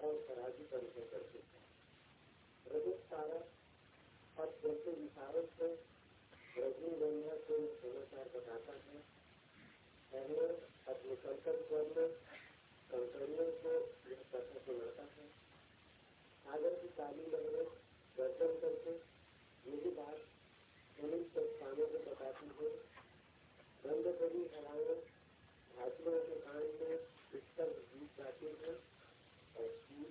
और पराजी का अनुभव करते थे रजत और जैसे से को समाचार बताता है। अपने को यह कथा सुनाता है। की काली करके बात उन्हीं स्थानों को बताती है। रंग बड़ी हवाएँ भाषणों के में गीत गाते हैं और सूर के शानदार बड़े महत्वपूर्ण ढंग से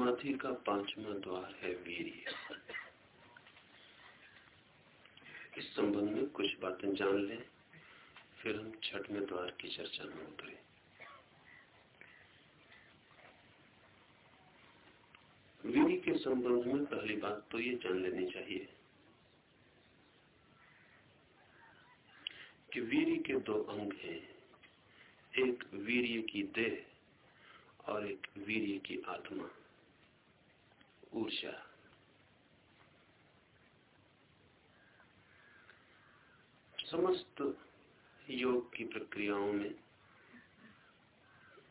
समाधि का पांचवा द्वार है वीर्य इस संबंध में कुछ बातें जान लें, फिर हम छठवें द्वार की चर्चा में उतरे। वीर के संबंध में पहली बात तो ये जान लेनी चाहिए कि वीर के दो अंग हैं, एक वीर्य की देह और एक वीर्य की आत्मा। ऊर्जा। समस्त योग की प्रक्रियाओं में,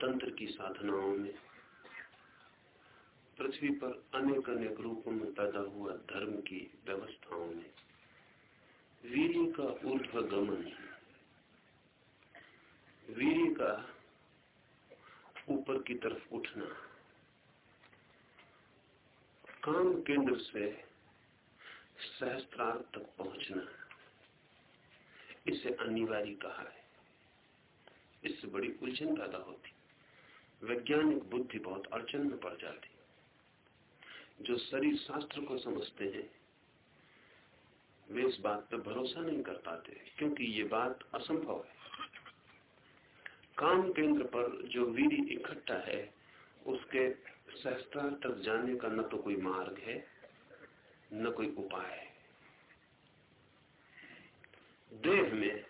तंत्र की साधनाओं में, पृथ्वी पर अनेक अनेक रूपों में पैदा हुआ धर्म की व्यवस्थाओं में वीर का ऊर्ध्व गमन वीर का ऊपर की तरफ़ उठना काम केंद्र से सहस्त्रार्थ तक पहुँचना इसे अनिवार्य कहा है। इससे बड़ी उलझन पैदा होती। वैज्ञानिक बुद्धि बहुत अड़चन में पड़ जाती। जो शरीर शास्त्र को समझते हैं, वे इस बात पर भरोसा नहीं कर पाते, क्योंकि ये बात असंभव है। काम केंद्र पर जो वीर इकट्ठा है, उसके सहस्त्रार तक जाने का न तो कोई मार्ग है, न कोई उपाय है। देह में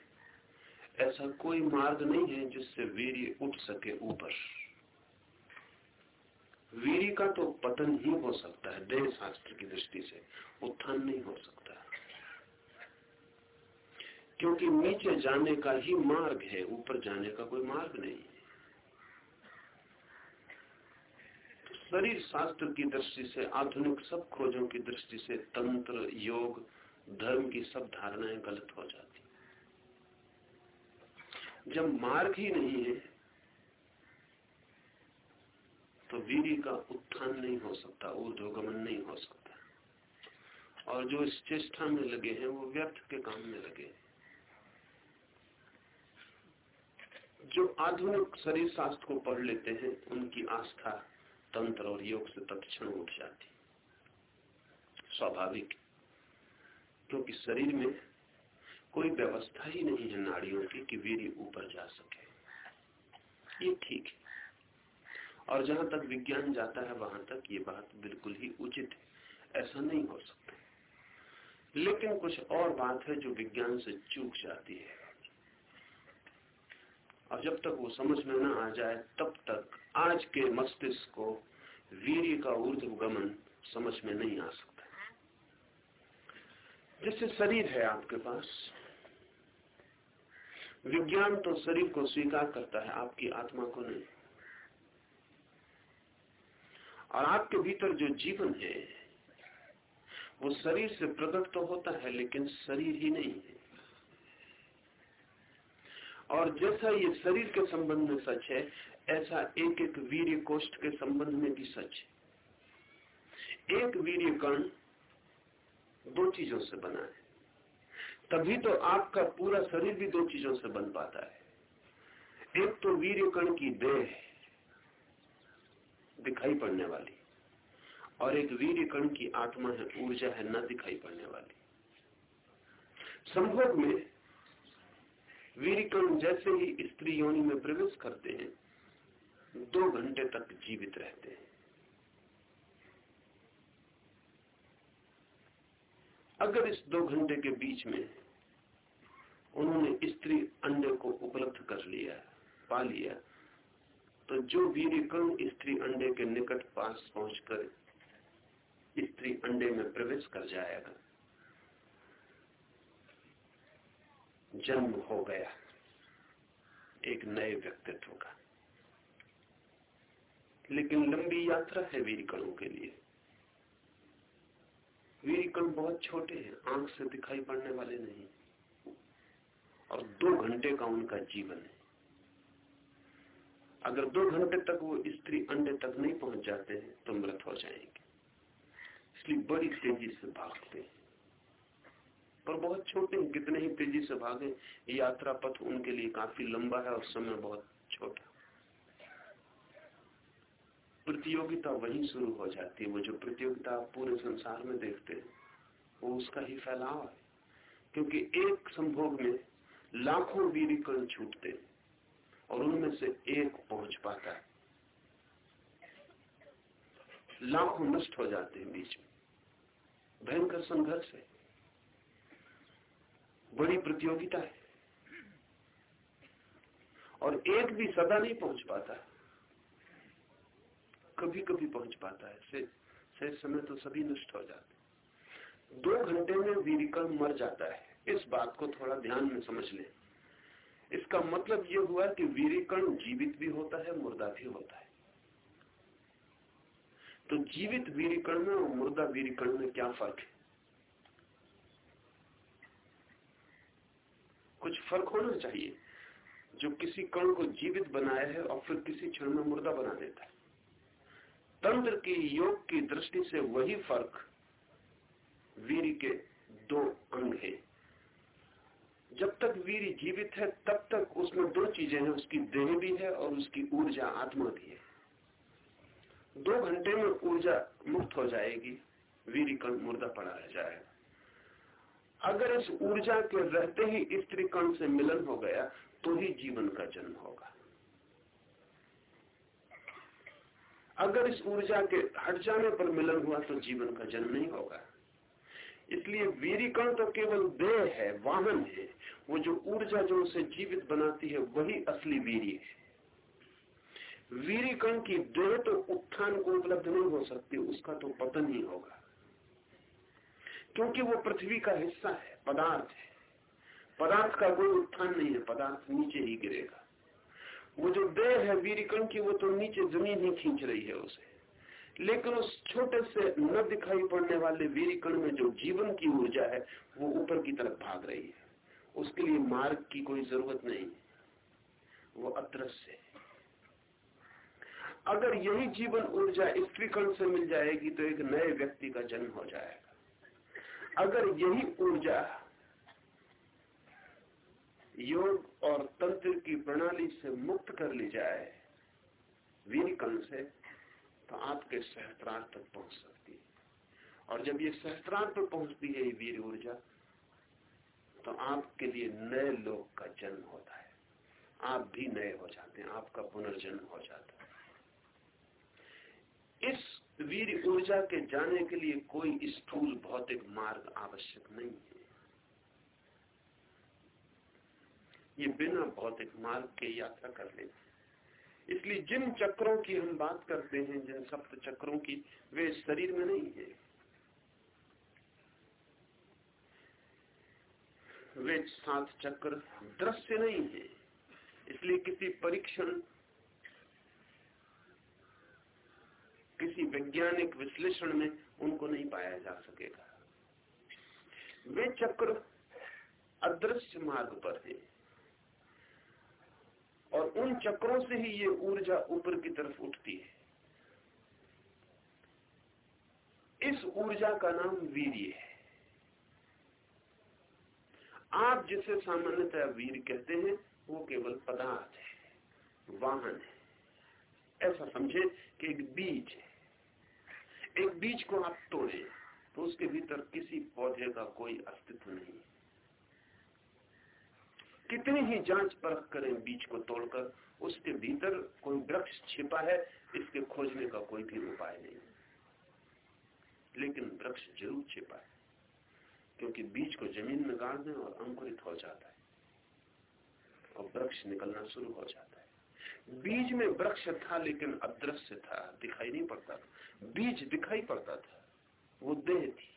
ऐसा कोई मार्ग नहीं है जिससे वीर उठ सके ऊपर। वीर का तो पतन ही हो सकता है देह शास्त्र की दृष्टि से उत्थान नहीं हो सकता। क्योंकि नीचे जाने का ही मार्ग है, ऊपर जाने का कोई मार्ग नहीं है शरीर शास्त्र की दृष्टि से, आधुनिक सब खोजों की दृष्टि से तंत्र, योग, धर्म की सब धारणाएँ गलत हो जाती जब मार्ग ही नहीं है तो वीरी का उत्थान नहीं हो सकता, ऊर्ध्वगमन नहीं हो सकता। और जो इस चेष्टा में लगे हैं, वो व्यर्थ के काम में लगे हैं। जो आधुनिक शरीर शास्त्र को पढ़ लेते हैं, उनकी आस्था तंत्र और योग से तत्ण उठ जाती स्वाभाविक। क्योंकि शरीर में कोई व्यवस्था ही नहीं है नाड़ियों की कि वीर ऊपर जा सके। ये ठीक है। और जहाँ तक विज्ञान जाता है, वहाँ तक ये बात बिल्कुल ही उचित है। ऐसा नहीं हो सकता। लेकिन कुछ और बात है जो विज्ञान से चूक जाती है। और जब तक वो समझ में न आ जाए, तब तक आज के मस्तिष्क को वीर का ऊर्ध्वगमन समझ में नहीं आ सकता। जैसे शरीर है आपके पास, विज्ञान तो शरीर को स्वीकार करता है, आपकी आत्मा को नहीं। और आपके भीतर जो जीवन है, वो शरीर से प्रकट तो होता है, लेकिन शरीर ही नहीं है। और जैसा ये शरीर के संबंध में सच है, ऐसा एक एक वीर कोष्ठ के संबंध में भी सच है। एक वीर कण दो चीज़ों से बना है। तभी तो आपका पूरा शरीर भी दो चीज़ों से बन पाता है। एक तो वीर कण की देह दिखाई पड़ने वाली और एक वीर कण की आत्मा है, ऊर्जा है, न दिखाई पड़ने वाली। संभोग में वीर कण जैसे ही स्त्री योनि में प्रवेश करते हैं, दो घंटे तक जीवित रहते हैं। अगर इस दो घंटे के बीच में उन्होंने स्त्री अंडे को उपलब्ध कर लिया, पा लिया तो जो वीर कण स्त्री अंडे के निकट पास पहुंचकर स्त्री अंडे में प्रवेश कर जाएगा। जन्म हो गया। एक नए व्यक्तित्व का। लेकिन लंबी यात्रा है वीर कणों के लिए। वीर कण बहुत छोटे हैं, आँख से दिखाई पड़ने वाले नहीं। और दो घंटे का उनका जीवन है। अगर दो घंटे तक वो स्त्री अंडे तक नहीं पहुँच जाते हैं तो मृत हो जाएँगे। इसलिए बड़ी तेज़ी से भागते हैं। पर बहुत छोटे हैं, कितने ही तेज़ी से भागे यात्रा पथ उनके लिए काफ़ी लंबा है और समय बहुत छोटा प्रतियोगिता वहीं शुरू हो जाती है, वो जो प्रतियोगिता पूरे संसार में देखते हैं, वो उसका ही फैलाव है। क्योंकि एक संभोग में लाखों वीर कण छूटते और उनमें से एक पहुँच पाता है। लाखों नष्ट हो जाते हैं बीच में। भयंकर संघर्ष है। बड़ी प्रतियोगिता है। और एक भी सदा नहीं पहुँच पाता। कभी कभी पहुँच पाता है। से, से समय तो सभी नष्ट हो जाते दो घंटे में वीरिकल मर जाता है। इस बात को थोड़ा ध्यान में समझ लें। इसका मतलब यह हुआ कि वीरिकण जीवित भी होता है मुर्दा भी होता है। तो जीवित वीरिकण में और मुर्दा वीरिकण में क्या फ़र्क है? कुछ फ़र्क होना चाहिए, जो किसी कण को जीवित बनाया है और फिर किसी क्षण में मुर्दा बना देता है। तंत्र की योग की दृष्टि से वही फ़र्क वीर के दो अंग है। जब तक वीर जीवित है, तब तक उसमें दो चीज़ें हैं, उसकी देह भी है और उसकी ऊर्जा आत्मा भी है। दो घंटे में ऊर्जा मुक्त हो जाएगी, वीर कण मुर्दा पड़ा रह जाएगा। अगर इस ऊर्जा के रहते ही स्त्री कण से मिलन हो गया तो ही जीवन का जन्म होगा। अगर इस ऊर्जा के हट जाने पर मिलन हुआ तो जीवन का जन्म नहीं होगा। इसलिए वीरिकण तो केवल देह है, वाहन है। वो जो ऊर्जा जो उसे जीवित बनाती है, वही असली वीरी है। वीरिकण की देह तो उत्थान को उपलब्ध नहीं हो सकती, उसका तो पतन ही होगा। क्योंकि वो पृथ्वी का हिस्सा है, पदार्थ है। पदार्थ का कोई उत्थान नहीं है, पदार्थ नीचे ही गिरेगा। वो जो देह है, वीरिकण की, वो तो नीचे ज़मीन ही खींच रही है उसे। लेकिन उस छोटे से न दिखाई पड़ने वाले वीरिकण में जो जीवन की ऊर्जा है, वो ऊपर की तरफ़ भाग रही है। उसके लिए मार्ग की कोई ज़रूरत नहीं वो अदृश्य है। अगर यही जीवन ऊर्जा स्त्रीकण से मिल जाएगी तो एक नए व्यक्ति का जन्म हो जाएगा। अगर यही ऊर्जा योग और तंत्र की प्रणाली से मुक्त कर ली जाए वीरकण से तो आपके सहस्त्रार तक पहुँच सकती है। और जब ये सहस्त्रार पर पहुँचती है ये वीर ऊर्जा तो आपके लिए नए लोग का जन्म होता है। आप भी नए हो जाते हैं, आपका पुनर्जन्म हो जाता है। इस वीर ऊर्जा के जाने के लिए कोई स्थूल भौतिक मार्ग आवश्यक नहीं है। ये बिना भौतिक मार्ग के यात्रा कर लेते इसलिए जिन चक्रों की हम बात करते हैं, जिन सप्त चक्रों की, वे शरीर में नहीं है। वे सात चक्र दृश्य नहीं है। इसलिए किसी परीक्षण किसी वैज्ञानिक विश्लेषण में उनको नहीं पाया जा सकेगा। वे चक्र अदृश्य मार्ग पर है। और उन चक्रों से ही ये ऊर्जा ऊपर की तरफ़ उठती है। इस ऊर्जा का नाम वीर्य है। आप जिसे सामान्यतः वीर कहते हैं, वो केवल पदार्थ है, वाहन है। ऐसा समझे कि एक बीज है। एक बीज को आप तोड़े तो उसके भीतर किसी पौधे का कोई अस्तित्व नहीं कितनी ही जाँच परख करें बीज को तोड़कर, उसके भीतर कोई वृक्ष छिपा है, इसके खोजने का कोई भी उपाय नहीं लेकिन वृक्ष ज़रूर छिपा है, क्योंकि बीज को ज़मीन में गाड़ दें और अंकुरित हो जाता है, और वृक्ष निकलना शुरू हो जाता है। बीज में वृक्ष था, लेकिन अदृश्य था, दिखाई नहीं पड़ता था। बीज दिखाई पड़ता था, वो देह थी।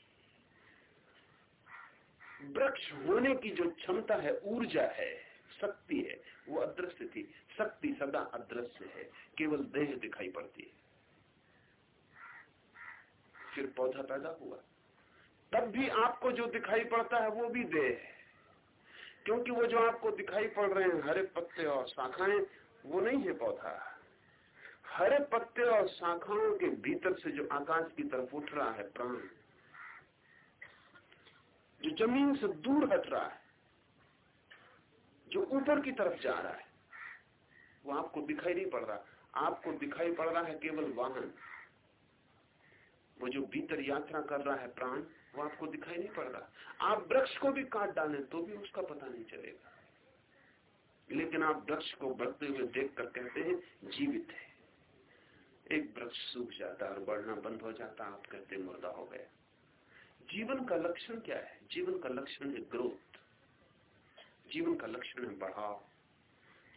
वृक्ष होने की जो क्षमता है, ऊर्जा है, शक्ति है, वो अदृश्य थी। शक्ति सदा अदृश्य है, केवल देह दिखाई पड़ती है। फिर पौधा पैदा हुआ। तब भी आपको जो दिखाई पड़ता है, वो भी देह है। क्योंकि वो जो आपको दिखाई पड़ रहे हैं, हरे पत्ते और शाखाएँ वो नहीं है पौधा। हरे पत्ते और शाखाओं के भीतर से जो आकाश की तरफ़ उठ रहा है प्राण, जो ज़मीन से दूर हट रहा है, जो ऊपर की तरफ़ जा रहा है, वो आपको दिखाई नहीं पड़ रहा। आपको दिखाई पड़ रहा है केवल वाहन। वो जो भीतर यात्रा कर रहा है प्राण, वो आपको दिखाई नहीं पड़ रहा। आप वृक्ष को भी काट डालें तो भी उसका पता नहीं चलेगा। लेकिन आप वृक्ष को बढ़ते हुए देख कर कहते हैं, जीवित है। एक वृक्ष सूख जाता है और बढ़ना बंद हो जाता आप कहते मुर्दा हो गया। जीवन का लक्षण क्या है? जीवन का लक्षण है ग्रोथ। जीवन का लक्षण है बढ़ाव।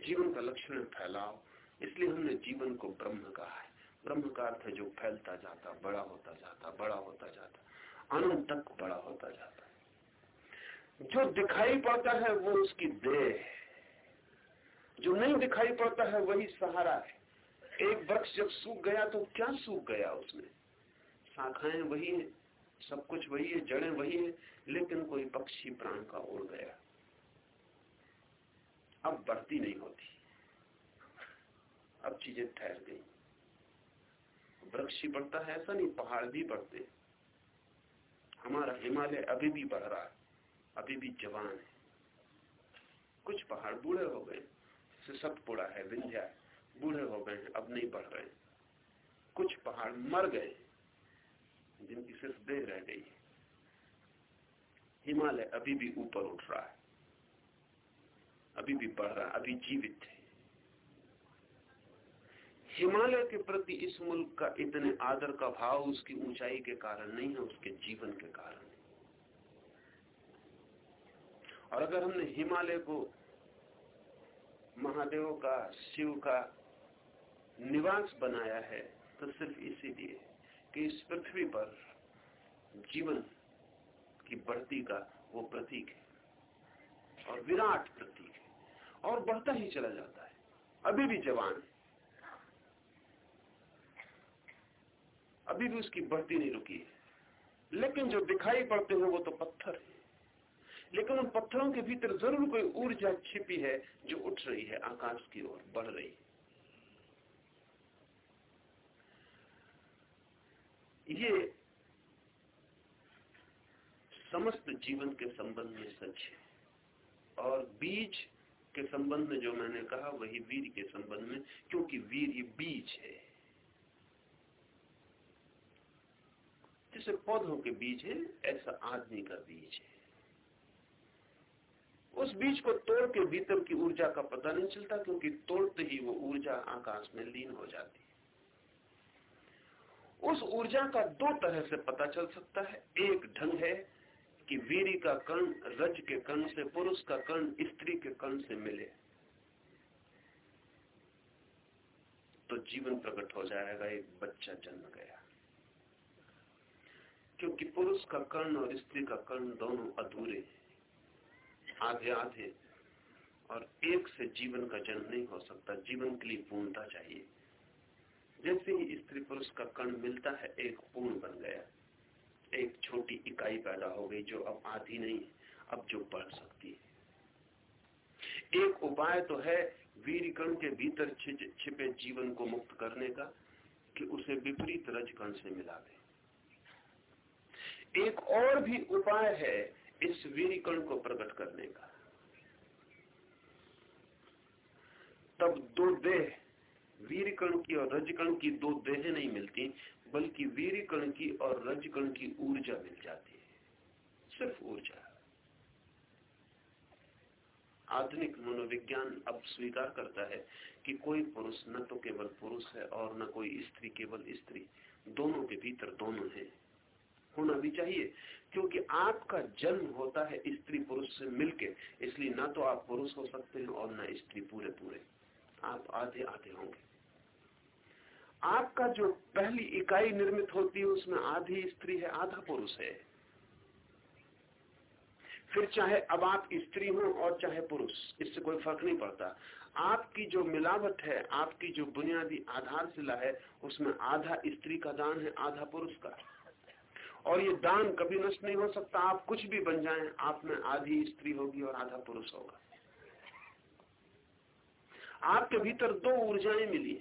जीवन का लक्षण है फैलाव। इसलिए हमने जीवन को ब्रह्म कहा है। ब्रह्म का अर्थ है जो फैलता जाता, बड़ा होता जाता, बड़ा होता जाता, अनंत तक बड़ा होता जाता है। जो दिखाई पड़ता है, वो उसकी देह जो नहीं दिखाई पड़ता है वही सहारा है। एक वृक्ष जब सूख गया तो क्या सूख गया उसमें? शाखाएँ वही है, सब कुछ वही है, जड़ें वही है, लेकिन कोई पक्षी प्राण का उड़ गया। अब बढ़ती नहीं होती। अब चीज़ें ठहर गई। वृक्ष ही बढ़ता है ऐसा नहीं, पहाड़ भी बढ़ते हमारा हिमालय अभी भी बढ़ रहा है, अभी भी जवान है। कुछ पहाड़ बूढ़े हो गए। सतपुड़ा है विंध्या है। बूढ़े हो गए, अब नहीं बढ़ रहे। कुछ पहाड़ मर गए, जिनकी सिर्फ़ देह रह गई हिमालय अभी भी ऊपर उठ रहा है। अभी भी बढ़ रहा है अभी जीवित है। हिमालय के प्रति इस मुल्क का इतने आदर का भाव उसकी ऊंचाई के कारण नहीं है, उसके जीवन के कारण और अगर हमने हिमालय को महादेव का, शिव का निवास बनाया है तो सिर्फ़ इसीलिए कि इस पृथ्वी पर जीवन की बढ़ती का वो प्रतीक है और विराट प्रतीक है और बढ़ता ही चला जाता है। अभी भी जवान अभी भी उसकी बढ़ती नहीं रुकी है। लेकिन जो दिखाई पड़ते हैं वो तो पत्थर है। लेकिन उन पत्थरों के भीतर ज़रूर कोई ऊर्जा छिपी है जो उठ रही है, आकाश की ओर बढ़ रही है। ये समस्त जीवन के संबंध में सच है। और बीज के संबंध में जो मैंने कहा, वही वीर के संबंध में, क्योंकि वीर ये बीज है। जैसे पौधों के बीज है, ऐसा आदमी का बीज है। उस बीज को तोड़ के भीतर की ऊर्जा का पता नहीं चलता, क्योंकि तोड़ते ही वो ऊर्जा आकाश में लीन हो जाती है। उस ऊर्जा का दो तरह से पता चल सकता है। एक ढंग है कि वीरी का कर्ण रज के कर्ण से, पुरुष का कर्ण स्त्री के कर्ण से मिले। तो जीवन प्रकट हो जाएगा, एक बच्चा जन्म गया। क्योंकि पुरुष का कर्ण और स्त्री का कर्ण दोनों अधूरे आधे आधे। और एक से जीवन का जन्म नहीं हो सकता। जीवन के लिए पूर्णता चाहिए। जैसे ही स्त्री पुरुष का कर्ण मिलता है, एक पूर्ण बन गया। एक छोटी इकाई पैदा हो गई जो अब आधी नहीं, अब जो बढ़ सकती है। एक उपाय तो है वीर कण के भीतर छिपे जीवन को मुक्त करने का, कि उसे विपरीत रज कण से मिला दे। एक और भी उपाय है इस वीरीकण को प्रकट करने का। तब दो देह वीरकण की और रजकण की दो देह नहीं मिलती, बल्कि वीरकण की और रजकण की ऊर्जा मिल जाती है। सिर्फ़ ऊर्जा। आधुनिक मनोविज्ञान अब स्वीकार करता है कि कोई पुरुष न तो केवल पुरुष है और न कोई स्त्री, केवल स्त्री। दोनों के भीतर दोनों है। होना भी चाहिए। क्योंकि आपका जन्म होता है स्त्री पुरुष से मिलके, इसलिए ना तो आप पुरुष हो सकते हैं और न स्त्री पूरे पूरे। आप आधे आधे होंगे। आपका जो पहली इकाई निर्मित होती है, उसमें आधी स्त्री है, आधा पुरुष है। फिर चाहे अब आप स्त्री हो और चाहे पुरुष, इससे कोई फ़र्क नहीं पड़ता। आपकी जो मिलावट है, आपकी जो बुनियादी आधारशिला है, उसमें आधा स्त्री का दान है, आधा पुरुष का। और ये दान कभी नष्ट नहीं हो सकता। आप कुछ भी बन जाएँ, आप में आधी स्त्री होगी और आधा पुरुष होगा। आपके भीतर दो ऊर्जाएँ मिली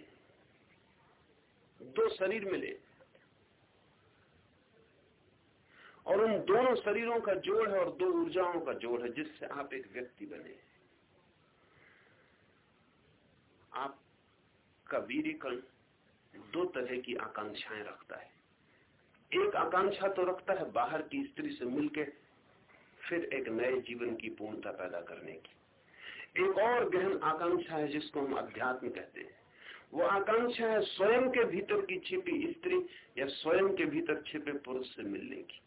दो शरीर मिले और उन दोनों शरीरों का जोड़ है और दो ऊर्जाओं का जोड़ है, जिससे आप एक व्यक्ति बने आपका वीरीकण दो तरह की आकांक्षाएँ रखता है। एक आकांक्षा तो रखता है बाहर की स्त्री से मिलकर फिर एक नए जीवन की पूर्णता पैदा करने की। एक और गहन आकांक्षा है जिसको हम अध्यात्म कहते हैं। वो आकांक्षा है स्वयं के भीतर की छिपी स्त्री या स्वयं के भीतर छिपे पुरुष से मिलने की।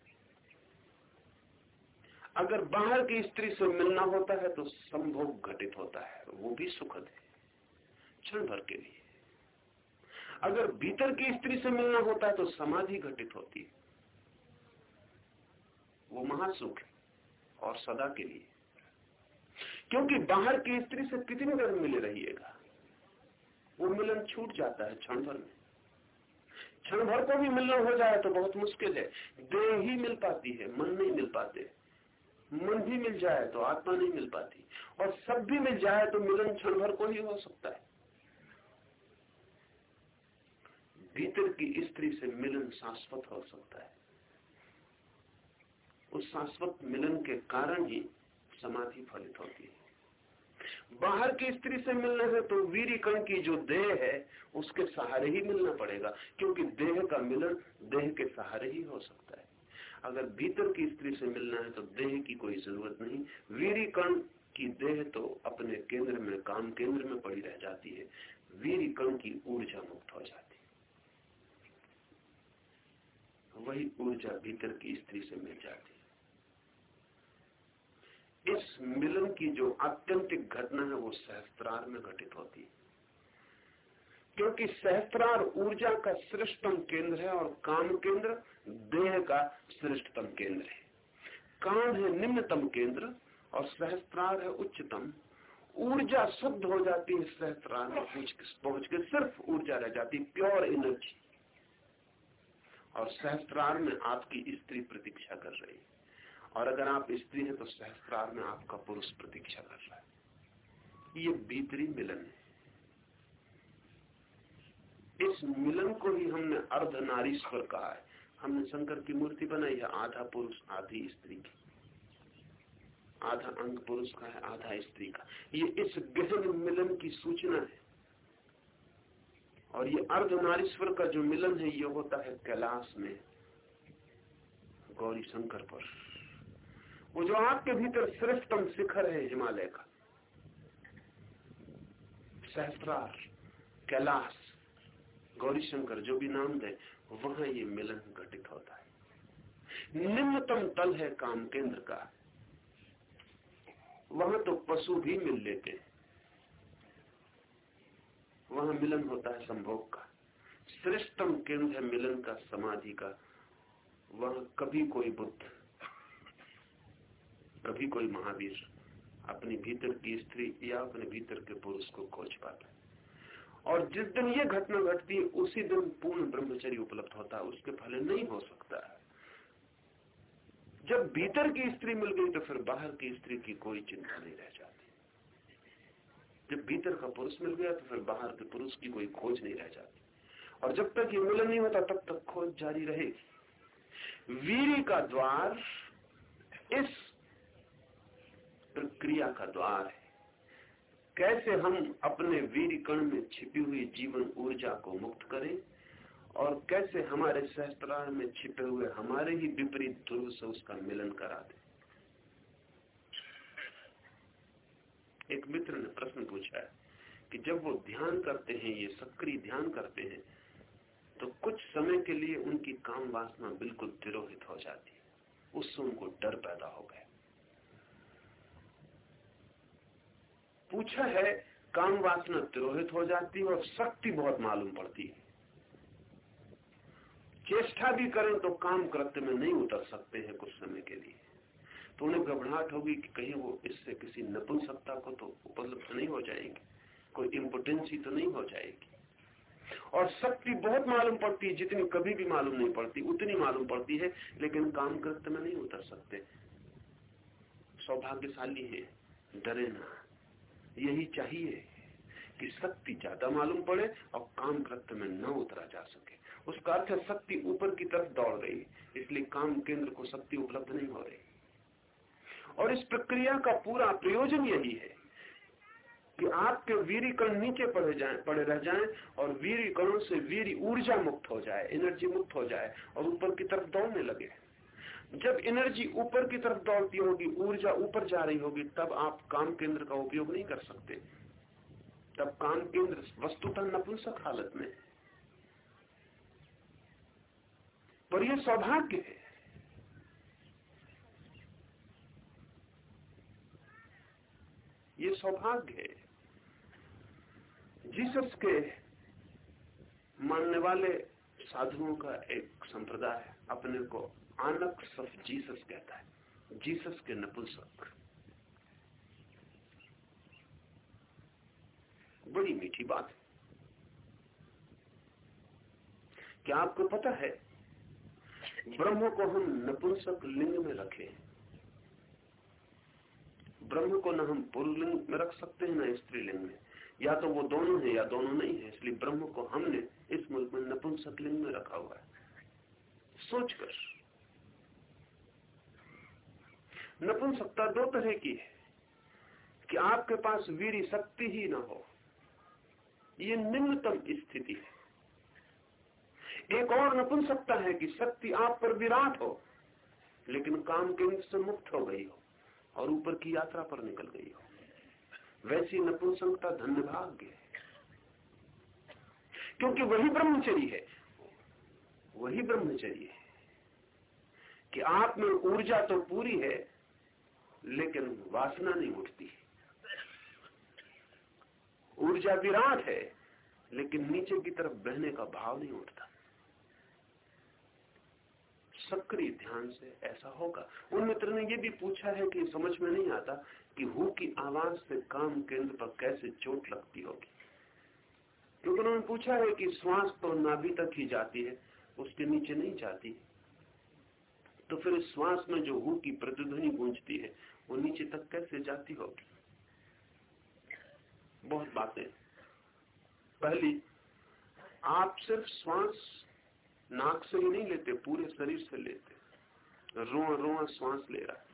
अगर बाहर की स्त्री से मिलना होता है तो संभोग घटित होता है। वो भी सुखद है। क्षण भर के लिए। अगर भीतर की स्त्री से मिलना होता है तो समाधि घटित होती। है वो महासुख है और सदा के लिए। क्योंकि बाहर की स्त्री से कितनी देर मिले रहिएगा? वो मिलन छूट जाता है क्षण भर में। क्षण भर को भी मिलना हो जाए तो बहुत मुश्किल है। देह ही मिल पाती है, मन नहीं मिल पाते। मन भी मिल जाए तो आत्मा नहीं मिल पाती। और सब भी मिल जाए तो मिलन क्षण भर को ही हो सकता है। भीतर की स्त्री से मिलन शाश्वत हो सकता है। उस शाश्वत मिलन के कारण ही समाधि फलित होती है। बाहर की स्त्री से मिलने से तो वीरी कण की जो देह है, उसके सहारे ही मिलना पड़ेगा, क्योंकि देह का मिलन देह के सहारे ही हो सकता है। अगर भीतर की स्त्री से मिलना है तो देह की कोई ज़रूरत नहीं। वीरी कण की देह तो अपने केंद्र में, काम केंद्र में पड़ी रह जाती है। वीरी कण की ऊर्जा मुक्त हो जाती है। वही ऊर्जा भीतर की स्त्री से मिल जाती है। इस मिलन की जो आत्यंतिक घटना है, वो सहस्त्रार में घटित होती है। क्योंकि सहस्त्रार ऊर्जा का श्रेष्ठतम केंद्र है और काम केंद्र देह का श्रेष्ठतम केंद्र है। काम है निम्नतम केंद्र और सहस्त्रार है उच्चतम। ऊर्जा शुद्ध हो जाती है सहस्त्रार में, पहुँच के सिर्फ़ ऊर्जा रह जाती प्योर एनर्जी और सहस्त्रार में आपकी स्त्री प्रतीक्षा कर रही है। और अगर आप स्त्री हैं तो सहस्त्रार में आपका पुरुष प्रतीक्षा कर रहा है। ये भीतरी मिलन है। इस मिलन को ही हमने अर्ध नारीश्वर कहा है। हमने शंकर की मूर्ति बनाई है, आधा पुरुष, आधी स्त्री की। आधा अंग पुरुष का है, आधा स्त्री का। ये इस गहन मिलन की सूचना है। और ये अर्ध नारीश्वर का जो मिलन है, ये होता है कैलाश में गौरी शंकर पर। वो जो आपके भीतर श्रेष्ठतम शिखर है हिमालय का, सहस्त्रार, कैलाश, गौरी शंकर जो भी नाम दे, वहाँ ये मिलन घटित होता है। निम्नतम तल है काम केंद्र का। वहाँ तो पशु भी मिल लेते हैं। वहाँ मिलन होता है संभोग का। श्रेष्ठतम केंद्र है मिलन का, समाधि का। वह कभी कोई बुद्ध, कभी कोई महावीर अपने भीतर की स्त्री या अपने भीतर के पुरुष को खोज पाता। और जिस दिन ये घटना घटती है उसी दिन पूर्ण ब्रह्मचर्य उपलब्ध होता है उसके फल नहीं हो सकता। जब भीतर की स्त्री मिल गई तो फिर बाहर की स्त्री की कोई चिंता नहीं रह जाती। जब भीतर का पुरुष मिल गया तो फिर बाहर के पुरुष की कोई खोज नहीं रह जाती। और जब तक ये मिलन नहीं होता, तब तक खोज जारी रहेगी। वीरी का द्वार इस प्रक्रिया का द्वार है। कैसे हम अपने वीर कण में छिपी हुई जीवन ऊर्जा को मुक्त करें और कैसे हमारे सहस्त्रार में छिपे हुए हमारे ही विपरीत ध्रुव से उसका मिलन करा दे? एक मित्र ने प्रश्न पूछा है कि जब वो ध्यान करते हैं, ये सक्रिय ध्यान करते हैं तो कुछ समय के लिए उनकी काम वासना बिल्कुल तिरोहित हो जाती है। उससे उनको डर पैदा हो गया। पूछा है, काम वासना तिरोहित हो जाती है और शक्ति बहुत मालूम पड़ती है। चेष्टा भी करें तो काम कृत्य में नहीं उतर सकते हैं कुछ समय के लिए। तो उन्हें घबराहट होगी कि कहीं वो इससे किसी नपुंसकता को तो उपलब्ध नहीं हो जाएँगे? कोई इम्पोर्टेंसी तो नहीं हो जाएगी? और शक्ति बहुत मालूम पड़ती है, जितनी कभी भी मालूम नहीं पड़ती, उतनी मालूम पड़ती है, लेकिन काम कृत्य में नहीं उतर सकते। सौभाग्यशाली है, डरे ना। यही चाहिए कि शक्ति ज़्यादा मालूम पड़े और काम कृत्य में न उतरा जा सके। उसका अर्थ शक्ति ऊपर की तरफ़ दौड़ रही है इसलिए काम केंद्र को शक्ति उपलब्ध नहीं हो रही। और इस प्रक्रिया का पूरा प्रयोजन यही है कि आपके वीरी कण नीचे पड़े जाएँ, पड़े रह जाएँ और वीरी कणों से वीरी ऊर्जा मुक्त हो जाए एनर्जी मुक्त हो जाए और ऊपर की तरफ़ दौड़ने लगे। जब एनर्जी ऊपर की तरफ़ दौड़ती होगी ऊर्जा ऊपर जा रही होगी तब आप काम केंद्र का उपयोग नहीं कर सकते। तब काम केंद्र वस्तुतः नपुंसक हालत में पर यह सौभाग्य है ये सौभाग्य है। जीसस के मानने वाले साधुओं का एक संप्रदाय अपने को आनक ऑफ़ जीसस कहता है। जीसस के नपुंसक। बड़ी मीठी बात है। क्या आपको पता है, ब्रह्म को हम नपुंसक लिंग में रखें। ब्रह्म को न हम पुरुलिंग में रख सकते हैं, न स्त्रीलिंग में। या तो वो दोनों है, या दोनों नहीं है, इसलिए ब्रह्म को हमने इस मुल्क में नपुंसक लिंग में रखा हुआ है। सोचकर। नपुंसकता दो तरह की है, कि आपके पास वीर शक्ति ही ना हो। ये निम्नतम स्थिति है। एक और नपुंसकता है कि शक्ति आप पर विराट हो, लेकिन काम के से मुक्त हो गई हो। और ऊपर की यात्रा पर निकल गई हो। वैसी नपुंसकता धन्य भाग्य क्योंकि वही ब्रह्मचरी है। वही ब्रह्मचरी है। कि आप में ऊर्जा तो पूरी है, लेकिन वासना नहीं उठती। ऊर्जा विराट है, लेकिन नीचे की तरफ़ बहने का भाव नहीं उठता। सक्रिय ध्यान से ऐसा होगा। उन मित्र ने यह भी पूछा है कि समझ में नहीं आता कि हु की आवाज़ से काम केंद्र पर कैसे चोट लगती होगी। क्योंकि उन्होंने पूछा है कि श्वास तो नाभि तक ही जाती है, उसके नीचे नहीं जाती। तो फिर श्वास में जो हु की प्रतिध्वनि गूंजती है, वो नीचे तक कैसे जाती होगी? बहुत बातें। पहली, आप सिर्फ़ श्वास नाक से ही नहीं लेते, पूरे शरीर से लेते। रोआ रोआ श्वास ले रहा है।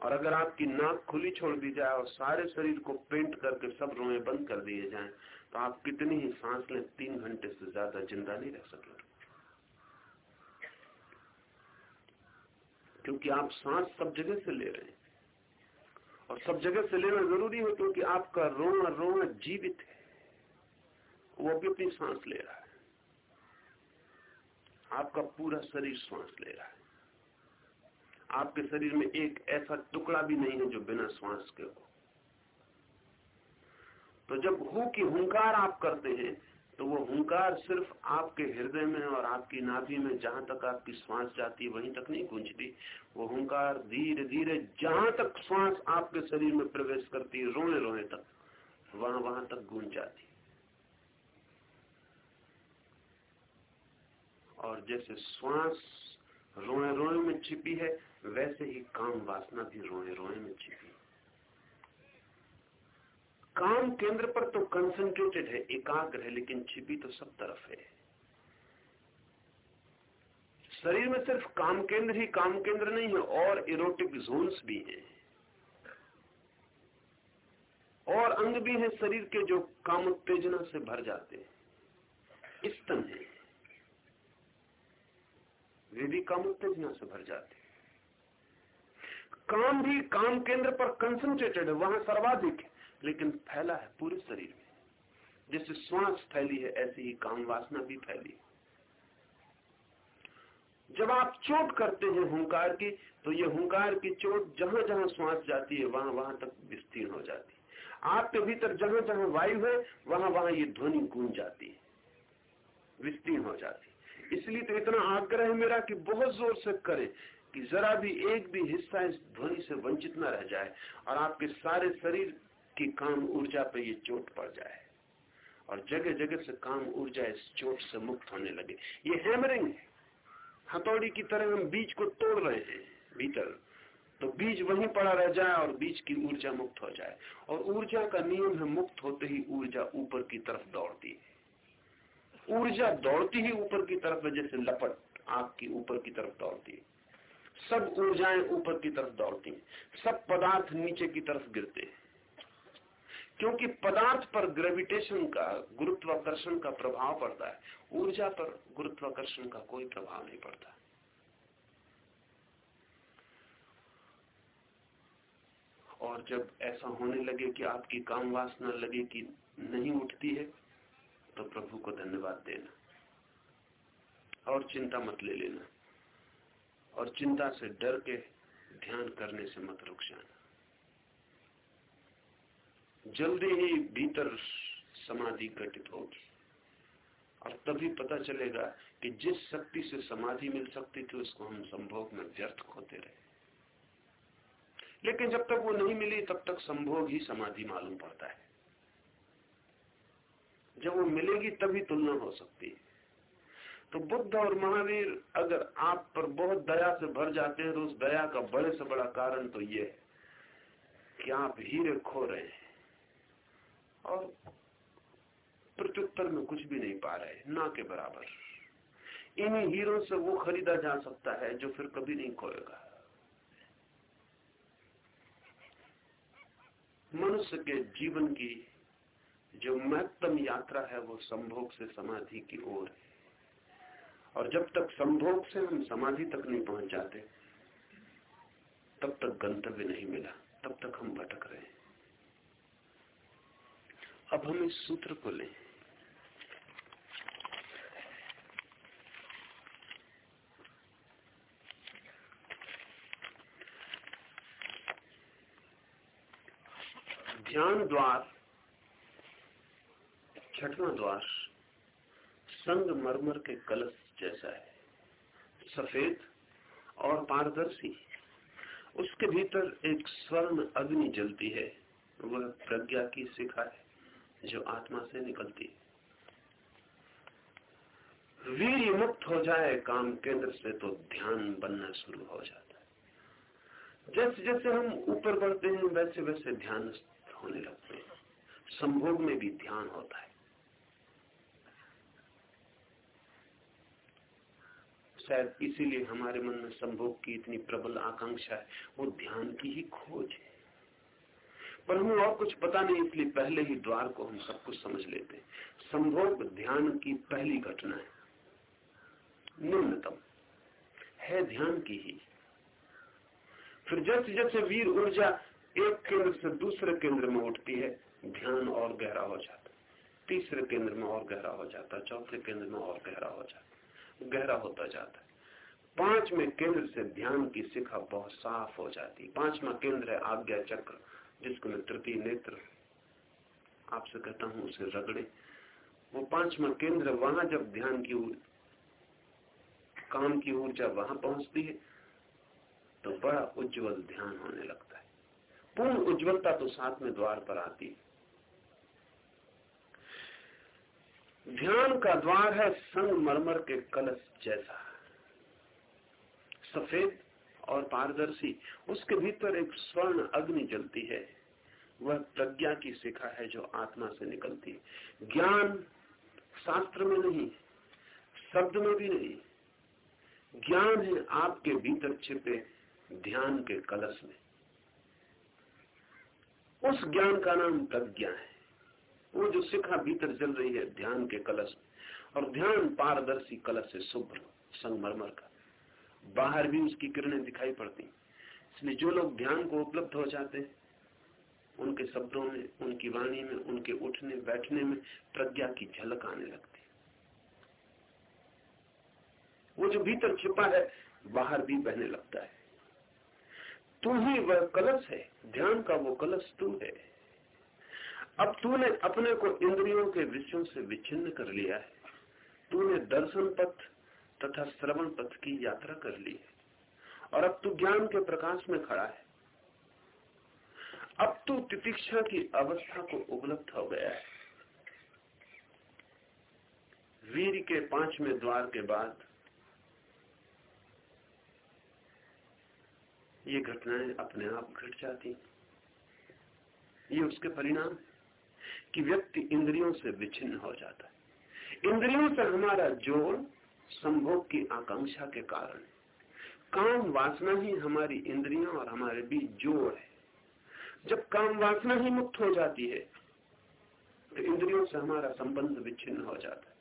और अगर आपकी नाक खुली छोड़ दी जाए और सारे शरीर को पेंट करके सब रोए बंद कर दिए जाए तो आप कितनी ही सांस लें, तीन घंटे से ज़्यादा ज़िंदा नहीं रह सकेंगे क्योंकि आप सांस सब जगह से ले रहे हैं। और सब जगह से लेना ज़रूरी है क्योंकि आपका रोना रोना जीवित है। वो भी अपनी सांस ले रहा है। आपका पूरा शरीर श्वास ले रहा है। आपके शरीर में एक ऐसा टुकड़ा भी नहीं है जो बिना श्वास के हो। तो जब हु की हुंकार आप करते हैं तो वो हुंकार सिर्फ़ आपके हृदय में और आपकी नाभि में जहाँ तक आपकी श्वास जाती वहीं तक नहीं गूंजती। वो हुंकार धीरे धीरे जहाँ तक श्वास आपके शरीर में प्रवेश करती है रोने रोने तक वहाँ वहाँ तक गूंज जाती और जैसे श्वास रोए रोए में छिपी है, वैसे ही काम वासना भी रोए रोए में छिपी काम केंद्र पर तो कंसंट्रेटेड है, एकाग्र है, लेकिन छिपी तो सब तरफ़ है। शरीर में सिर्फ़ काम केंद्र ही काम केंद्र नहीं है, और इरोटिक जोन्स भी हैं। और अंग भी हैं शरीर के जो काम उत्तेजना से भर जाते हैं। स्तन है। वे भी काम उत्तेजना से भर जाते काम भी काम केंद्र पर कंसंट्रेटेड है, वहाँ सर्वाधिक है, लेकिन फैला है पूरे शरीर में। जैसे श्वास फैली है, ऐसे ही काम वासना भी फैली है। जब आप चोट करते हैं हुंकार की तो ये हुंकार की चोट जहाँ जहाँ श्वास जाती है वहाँ वहाँ तक विस्तीर्ण हो जाती है। आपके भीतर जहाँ जहाँ वायु है वहाँ वहाँ ये ध्वनि गूंज जाती है, विस्तीर्ण हो जाती है। इसलिए तो इतना आग्रह है मेरा कि बहुत ज़ोर से करें कि जरा भी एक भी हिस्सा इस ध्वनि से वंचित न रह जाए और आपके सारे शरीर की काम ऊर्जा पे ये चोट पड़ जाए। और जगह जगह से काम ऊर्जा इस चोट से मुक्त होने लगे। ये हैमरिंग है। हथौड़ी की तरह हम बीज को तोड़ रहे हैं भीतर। तो बीज वहीं पड़ा रह जाए और बीज की ऊर्जा मुक्त हो जाए। और ऊर्जा का नियम है मुक्त होते ही ऊर्जा ऊपर की तरफ़ दौड़ती है। ऊर्जा दौड़ती ही ऊपर की तरफ़ है जैसे लपट आग की ऊपर की तरफ़ दौड़ती है। सब ऊर्जाएँ ऊपर की तरफ़ दौड़ती हैं। सब पदार्थ नीचे की तरफ़ गिरते हैं। क्योंकि पदार्थ पर ग्रेविटेशन का, गुरुत्वाकर्षण का प्रभाव पड़ता है। ऊर्जा पर गुरुत्वाकर्षण का कोई प्रभाव नहीं पड़ता। और जब ऐसा होने लगे कि आपकी काम वासना लगे कि नहीं उठती है तो प्रभु को धन्यवाद देना। और चिंता मत ले लेना। और चिंता से डर के ध्यान करने से मत रुक जाना। जल्दी ही भीतर समाधि घटित होगी। और तभी पता चलेगा कि जिस शक्ति से समाधि मिल सकती थी, उसको हम संभोग में व्यर्थ खोते रहे। लेकिन जब तक वो नहीं मिली, तब तक संभोग ही समाधि मालूम पड़ता है। जब वो मिलेगी तभी तुलना हो सकती है। तो बुद्ध और महावीर अगर आप पर बहुत दया से भर जाते हैं तो उस दया का बड़े से बड़ा कारण तो ये है कि आप हीरे खो रहे हैं और प्रत्युत्तर में कुछ भी नहीं पा रहे, ना के बराबर। इन्हीं हीरो से वो खरीदा जा सकता है जो फिर कभी नहीं खोएगा। मनुष्य के जीवन की जो महत्तम यात्रा है वो संभोग से समाधि की ओर है। और जब तक संभोग से हम समाधि तक नहीं पहुँच जाते, तब तक गंतव्य नहीं मिला, तब तक हम भटक रहे हैं। अब हम इस सूत्र को लें। ध्यान द्वार छठवा द्वार संग मरमर के कलश जैसा है। सफ़ेद और पारदर्शी। उसके भीतर एक स्वर्ण अग्नि जलती है। वह प्रज्ञा की शिखा है, जो आत्मा से निकलती है। वीर मुक्त हो जाए काम केंद्र से तो ध्यान बनना शुरू हो जाता है। जैसे जैसे हम ऊपर बढ़ते हैं, वैसे वैसे ध्यान होने लगते हैं। संभोग में भी ध्यान होता है। शायद इसीलिए हमारे मन में संभोग की इतनी प्रबल आकांक्षा है, वो ध्यान की ही खोज है। पर हमें और कुछ पता नहीं, इसलिए पहले ही द्वार को हम सब कुछ समझ लेते हैं। संभोग ध्यान की पहली घटना है। न्यूनतम। है ध्यान की ही। फिर जैसे जैसे वीर ऊर्जा एक केंद्र से दूसरे केंद्र में उठती है, ध्यान और गहरा हो जाता तीसरे केंद्र में और गहरा हो जाता चौथे केंद्र में और गहरा हो जाता गहरा होता जाता है। पाँच में केंद्र से ध्यान की शिखा बहुत साफ़ हो जाती है। पांचवा केंद्र है आज्ञा चक्र, जिसको मैं तृतीय नेत्र आपसे कहता हूँ, उसे रगड़े। वो पांचवा केंद्र, वहाँ जब ध्यान की काम की ऊर्जा वहाँ पहुँचती है तो बड़ा उज्जवल ध्यान होने लगता है। पूर्ण उज्जवलता तो साथ में द्वार पर आती है। ध्यान का द्वार है संगमरमर के कलश जैसा। सफ़ेद और पारदर्शी, उसके भीतर एक स्वर्ण अग्नि जलती है। वह प्रज्ञा की शिखा है जो आत्मा से निकलती है। ज्ञान शास्त्र में नहीं, शब्द में भी नहीं। ज्ञान है आपके भीतर छिपे ध्यान के कलश में। उस ज्ञान का नाम प्रज्ञा है। वो जो शिखा भीतर जल रही है, ध्यान के कलश। और ध्यान पारदर्शी कलश से शुभ्र, संगमरमर का। बाहर भी उसकी किरणें दिखाई पड़ती। इसलिए जो लोग ध्यान को उपलब्ध हो जाते हैं, उनके शब्दों में, उनकी वाणी में, उनके उठने, बैठने में प्रज्ञा की झलक आने लगती। वो जो भीतर छिपा है, बाहर भी बहने लगता है। तू ही वह कलश है, ध्यान का वो कलश तू है। अब तूने अपने को इंद्रियों के विषयों से विच्छिन्न कर लिया है। तूने दर्शन पथ तथा श्रवण पथ की यात्रा कर ली है। और अब तू ज्ञान के प्रकाश में खड़ा है। अब तू तितिक्षा की अवस्था को उपलब्ध हो गया है। वीर के पाँचवें द्वार के बाद ये घटनाएँ अपने आप घट जाती ये उसके परिणाम कि व्यक्ति इंद्रियों से विच्छिन्न हो जाता है। इंद्रियों से हमारा जोड़ संभोग की आकांक्षा के कारण काम वासना ही हमारी इंद्रियाँ और हमारे बीच जोड़ है। जब काम वासना ही मुक्त हो जाती है तो इंद्रियों से हमारा संबंध विच्छिन्न हो जाता है।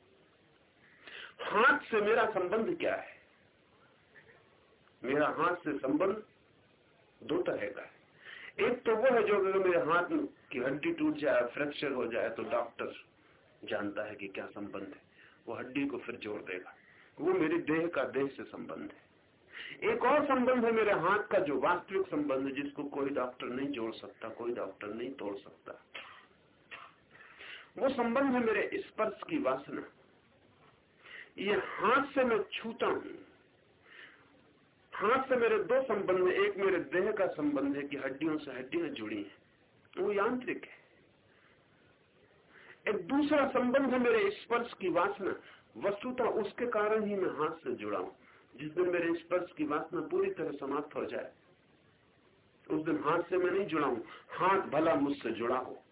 हाथ से मेरा संबंध क्या है? मेरा हाथ से संबंध दो तरह का है। एक तो वो है जो अगर मेरे हाथ की हड्डी टूट जाए फ्रैक्चर हो जाए तो डॉक्टर जानता है कि क्या संबंध है। वो हड्डी को फिर जोड़ देगा। वो मेरे देह का देह से संबंध है। एक और संबंध है मेरे हाथ का, जो वास्तविक संबंध है, जिसको कोई डॉक्टर नहीं जोड़ सकता, कोई डॉक्टर नहीं तोड़ सकता। वो संबंध है मेरे स्पर्श की वासना। ये हाथ से मैं छूता हूँ। हाथ से मेरे दो संबंध है, एक मेरे देह का संबंध है कि हड्डियों से हड्डियाँ जुड़ी हैं। वो यांत्रिक है। एक दूसरा संबंध है मेरे स्पर्श की वासना। वस्तुता उसके कारण ही मैं हाथ से जुड़ा हूँ। जिस दिन मेरे स्पर्श की वासना पूरी तरह समाप्त हो जाए, उस दिन हाथ से मैं नहीं जुड़ा हूँ। हाथ भला मुझसे जुड़ा हो।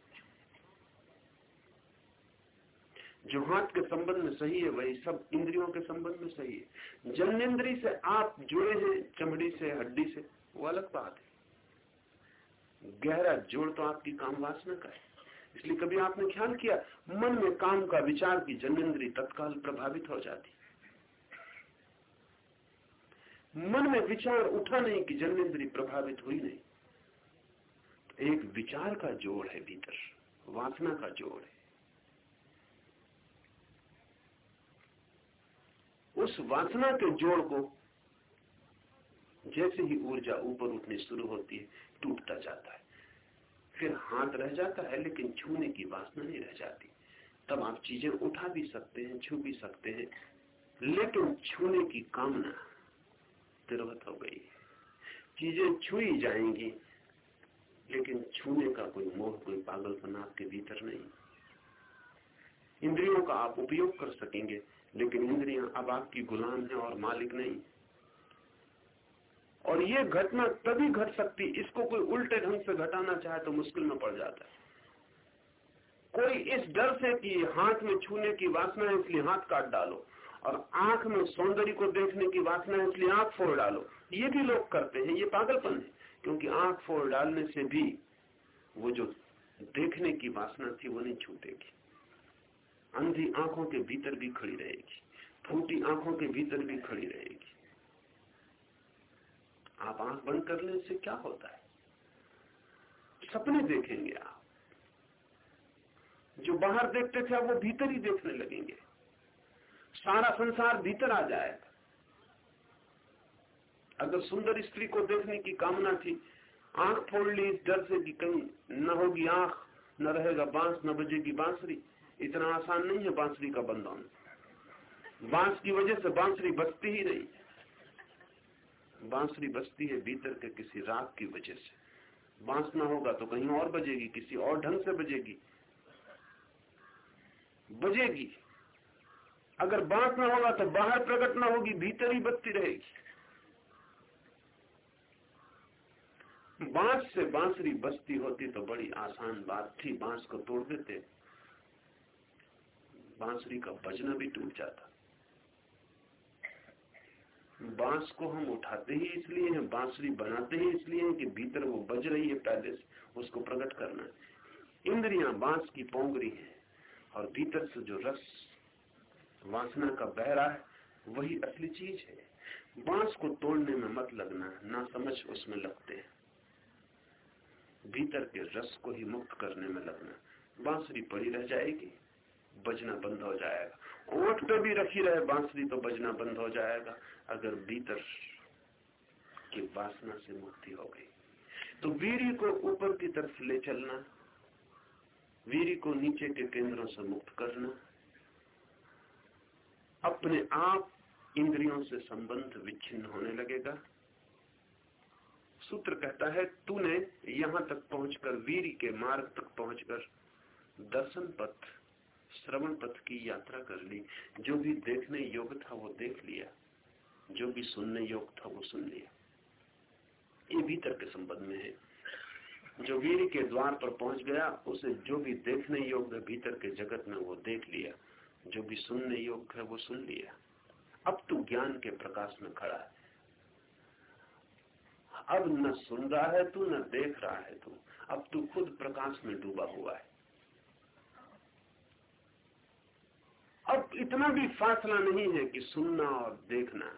जो हाथ के संबंध में सही है वही सब इंद्रियों के संबंध में सही है। जन्नेन्द्री से आप जुड़े हैं, चमड़ी से, हड्डी से, वो अलग बात है। गहरा जोड़ तो आपकी काम वासना का है। इसलिए कभी आपने ख्याल किया, मन में काम का विचार की जन्नेन्द्री तत्काल प्रभावित हो जाती। मन में विचार उठा नहीं कि जन्मेंद्री प्रभावित हुई नहीं। एक विचार का जोड़ है भीतर, वासना का जोड़ है। उस वासना के जोड़ को जैसे ही ऊर्जा ऊपर उठनी शुरू होती है, टूटता जाता है। फिर हाथ रह जाता है, लेकिन छूने की वासना नहीं रह जाती। तब आप चीज़ें उठा भी सकते हैं, छू भी सकते हैं, लेकिन छूने की कामना तिरवत हो गई। चीज़ें छुई जाएँगी, लेकिन छूने का कोई मोह, कोई पागलपन आपके भीतर नहीं। इंद्रियों का आप उपयोग कर सकेंगे लेकिन इंद्रियाँ अब आपकी गुलाम है और मालिक नहीं। और ये घटना तभी घट सकती, इसको कोई उल्टे ढंग से घटाना चाहे तो मुश्किल में पड़ जाता है। कोई इस डर से कि हाथ में छूने की वासना है इसलिए हाथ काट डालो, और आँख में सौंदर्य को देखने की वासना है इसलिए आँख फोड़ डालो। ये भी लोग करते हैं, ये पागलपन है, क्योंकि आँख फोड़ डालने से भी वो जो देखने की वासना थी वो नहीं छूटेगी। अंधी आँखों के भीतर भी खड़ी रहेगी, फूटी आँखों के भीतर भी खड़ी रहेगी। आप आँख बंद करने से क्या होता है? सपने देखेंगे आप। जो बाहर देखते थे वो भीतर ही देखने लगेंगे। सारा संसार भीतर आ जाएगा अगर सुंदर स्त्री को देखने की कामना थी, आँख फोड़ ली, इस डर से कि कहीं न होगी आँख, न रहेगा बाँस, न बजेगी बांसुरी। इतना आसान नहीं है बांसुरी का बंद। होना बाँस की वजह से बांसुरी बचती ही नहीं। बांसुरी बचती है भीतर के किसी राग की वजह से। बाँस ना होगा तो कहीं और बजेगी, किसी और ढंग से बजेगी। बजेगी। अगर बाँस ना होगा तो बाहर प्रकट ना होगी, भीतर ही बचती रहेगी। बाँस से बांसुरी बचती होती तो बड़ी आसान बात थी। बाँस को तोड़ देते। बांसुरी का बजना भी टूट जाता। बाँस को हम उठाते ही इसलिए हैं, बांसुरी बनाते ही इसलिए हैं कि भीतर वो बज रही है पहले से, उसको प्रकट करना इंद्रियाँ बाँस की पोंगरी है और भीतर से जो रस, वासना का बहरा है, वही असली चीज़ है। बाँस को तोड़ने में मत लगना, ना समझ उसमें लगते हैं। भीतर के रस को ही मुक्त करने में लगना। बांसुरी पड़ी रह जाएगी। बजना बंद हो जाएगा। ओठ पे भी रखी रहे, बांसुरी तो बजना बंद हो जाएगा। अगर भीतर की वासना से मुक्ति हो गई तो वीरी को ऊपर की तरफ़ ले चलना, वीरी को नीचे के केंद्रों से मुक्त करना, अपने आप इंद्रियों से संबंध विच्छिन्न होने लगेगा। सूत्र कहता है, तूने यहाँ तक पहुंचकर वीर के मार्ग तक पहुंचकर दर्शन पथ श्रवण पथ की यात्रा कर ली। जो भी देखने योग्य था वो देख लिया। जो भी सुनने योग्य था वो सुन लिया। ये भीतर के संबंध में है। जो वीर के द्वार पर पहुँच गया, उसे जो भी देखने योग्य भीतर के जगत में वो देख लिया। जो भी सुनने योग्य है वो सुन लिया। अब तू ज्ञान के प्रकाश में खड़ा है। अब न सुन रहा है तू, न देख रहा है तू। अब तू खुद प्रकाश में डूबा हुआ है। अब इतना भी फासला नहीं है कि सुनना और देखना।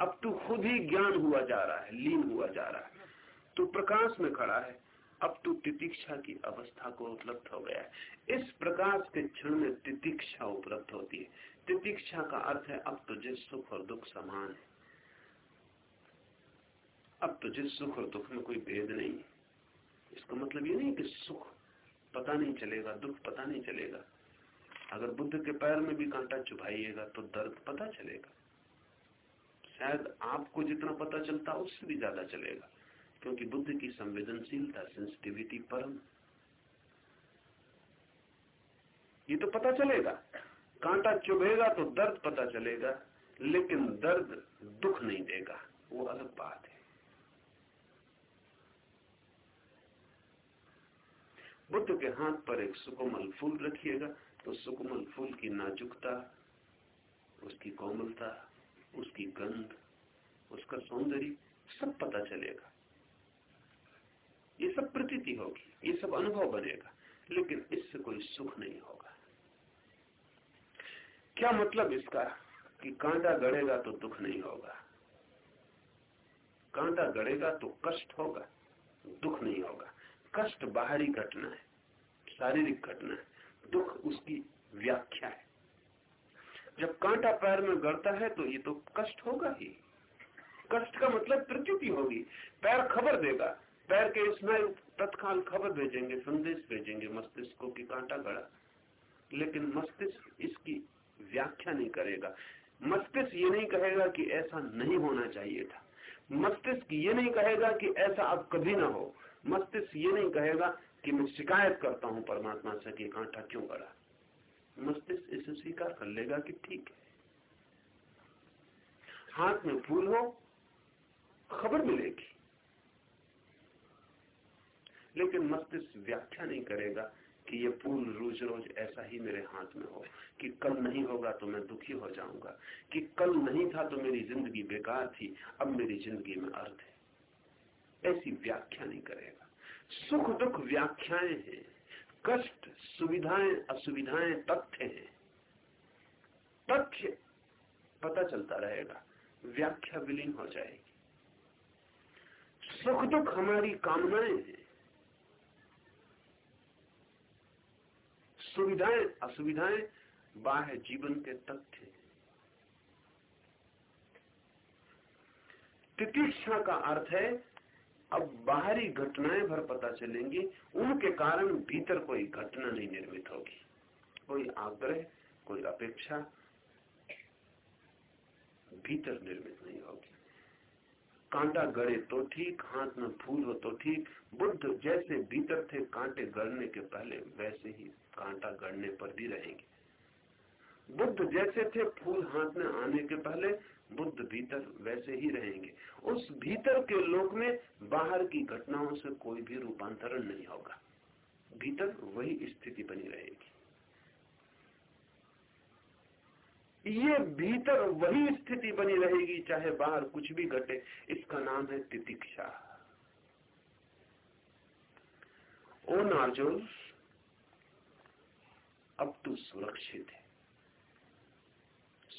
अब तू खुद ही ज्ञान हुआ जा रहा है, लीन हुआ जा रहा है। तू प्रकाश में खड़ा है। अब तू तितिक्षा की अवस्था को उपलब्ध हो गया है। इस प्रकाश के क्षण में तितिक्षा उपलब्ध होती है। तितिक्षा का अर्थ है, अब तुझे सुख और दुख समान है। अब तुझे सुख और दुख में कोई भेद नहीं इसका मतलब ये नहीं कि सुख पता नहीं चलेगा, दुख पता नहीं चलेगा। अगर बुद्ध के पैर में भी कांटा चुभाइएगा तो दर्द पता चलेगा। शायद आपको जितना पता चलता, उससे भी ज़्यादा चलेगा, क्योंकि बुद्ध की संवेदनशीलता सेंसिटिविटी परम ये तो पता चलेगा। कांटा चुभेगा तो दर्द पता चलेगा, लेकिन दर्द दुख नहीं देगा। वो अलग बात है। बुद्ध के हाथ पर एक सुकोमल फूल रखिएगा। तो सुकोमल फूल की नाजुकता, उसकी कोमलता, उसकी गंध, उसका सौंदर्य, सब पता चलेगा। ये सब प्रतीति होगी, ये सब अनुभव बनेगा, लेकिन इससे कोई सुख नहीं होगा। क्या मतलब इसका कि कांटा गड़ेगा तो दुख नहीं होगा? कांटा गड़ेगा तो कष्ट होगा, दुख नहीं होगा। कष्ट बाहरी घटना है, शारीरिक घटना है। दुख उसकी व्याख्या है। जब कांटा पैर में गड़ता है तो ये तो कष्ट होगा ही। कष्ट का मतलब प्रकृति होगी। पैर खबर देगा। पैर के स्नायु तत्काल खबर भेजेंगे, संदेश भेजेंगे मस्तिष्क को कि कांटा गड़ा। लेकिन मस्तिष्क इसकी व्याख्या नहीं करेगा। मस्तिष्क ये नहीं कहेगा कि ऐसा नहीं होना चाहिए था। मस्तिष्क ये नहीं कहेगा कि ऐसा अब कभी ना हो। मस्तिष्क ये नहीं कहेगा कि मैं शिकायत करता हूँ परमात्मा से कि कांटा क्यों गड़ा? मस्तिष्क इसे स्वीकार कर लेगा कि ठीक है। हाथ में फूल हो, खबर मिलेगी। लेकिन मस्तिष्क व्याख्या नहीं करेगा कि ये फूल रोज रोज ऐसा ही मेरे हाथ में हो कि कल नहीं होगा तो मैं दुखी हो जाऊँगा, कि कल नहीं था तो मेरी ज़िंदगी बेकार थी, अब मेरी ज़िंदगी में अर्थ है। ऐसी व्याख्या नहीं करेगा। सुख दुख व्याख्याएँ हैं, कष्ट, सुविधाएँ, असुविधाएँ, तथ्य हैं। तथ्य पता चलता रहेगा, व्याख्या विलीन हो जाएगी। सुख दुख हमारी कामनाएँ हैं। सुविधाएँ, असुविधाएँ, बाह्य जीवन के तथ्य तितीक्षा का अर्थ है अब बाहरी घटनाएँ भर पता चलेंगी, उनके कारण भीतर कोई घटना नहीं निर्मित होगी। कोई आग्रह, कोई अपेक्षा भीतर निर्मित नहीं होगी। कांटा गड़े तो ठीक, हाथ में फूल हो तो ठीक, बुद्ध जैसे भीतर थे, कांटे गड़ने के पहले वैसे ही कांटा गड़ने पर भी रहेंगे। बुद्ध जैसे थे, फूल हाथ में आने के पहले बुद्ध भीतर वैसे ही रहेंगे। उस भीतर के लोक में बाहर की घटनाओं से कोई भी रूपांतरण नहीं होगा। भीतर वही स्थिति बनी रहेगी। ये भीतर वही स्थिति बनी रहेगी, चाहे बाहर कुछ भी घटे। इसका नाम है तितिक्षा। ओ नार्जुल अब तू सुरक्षित है।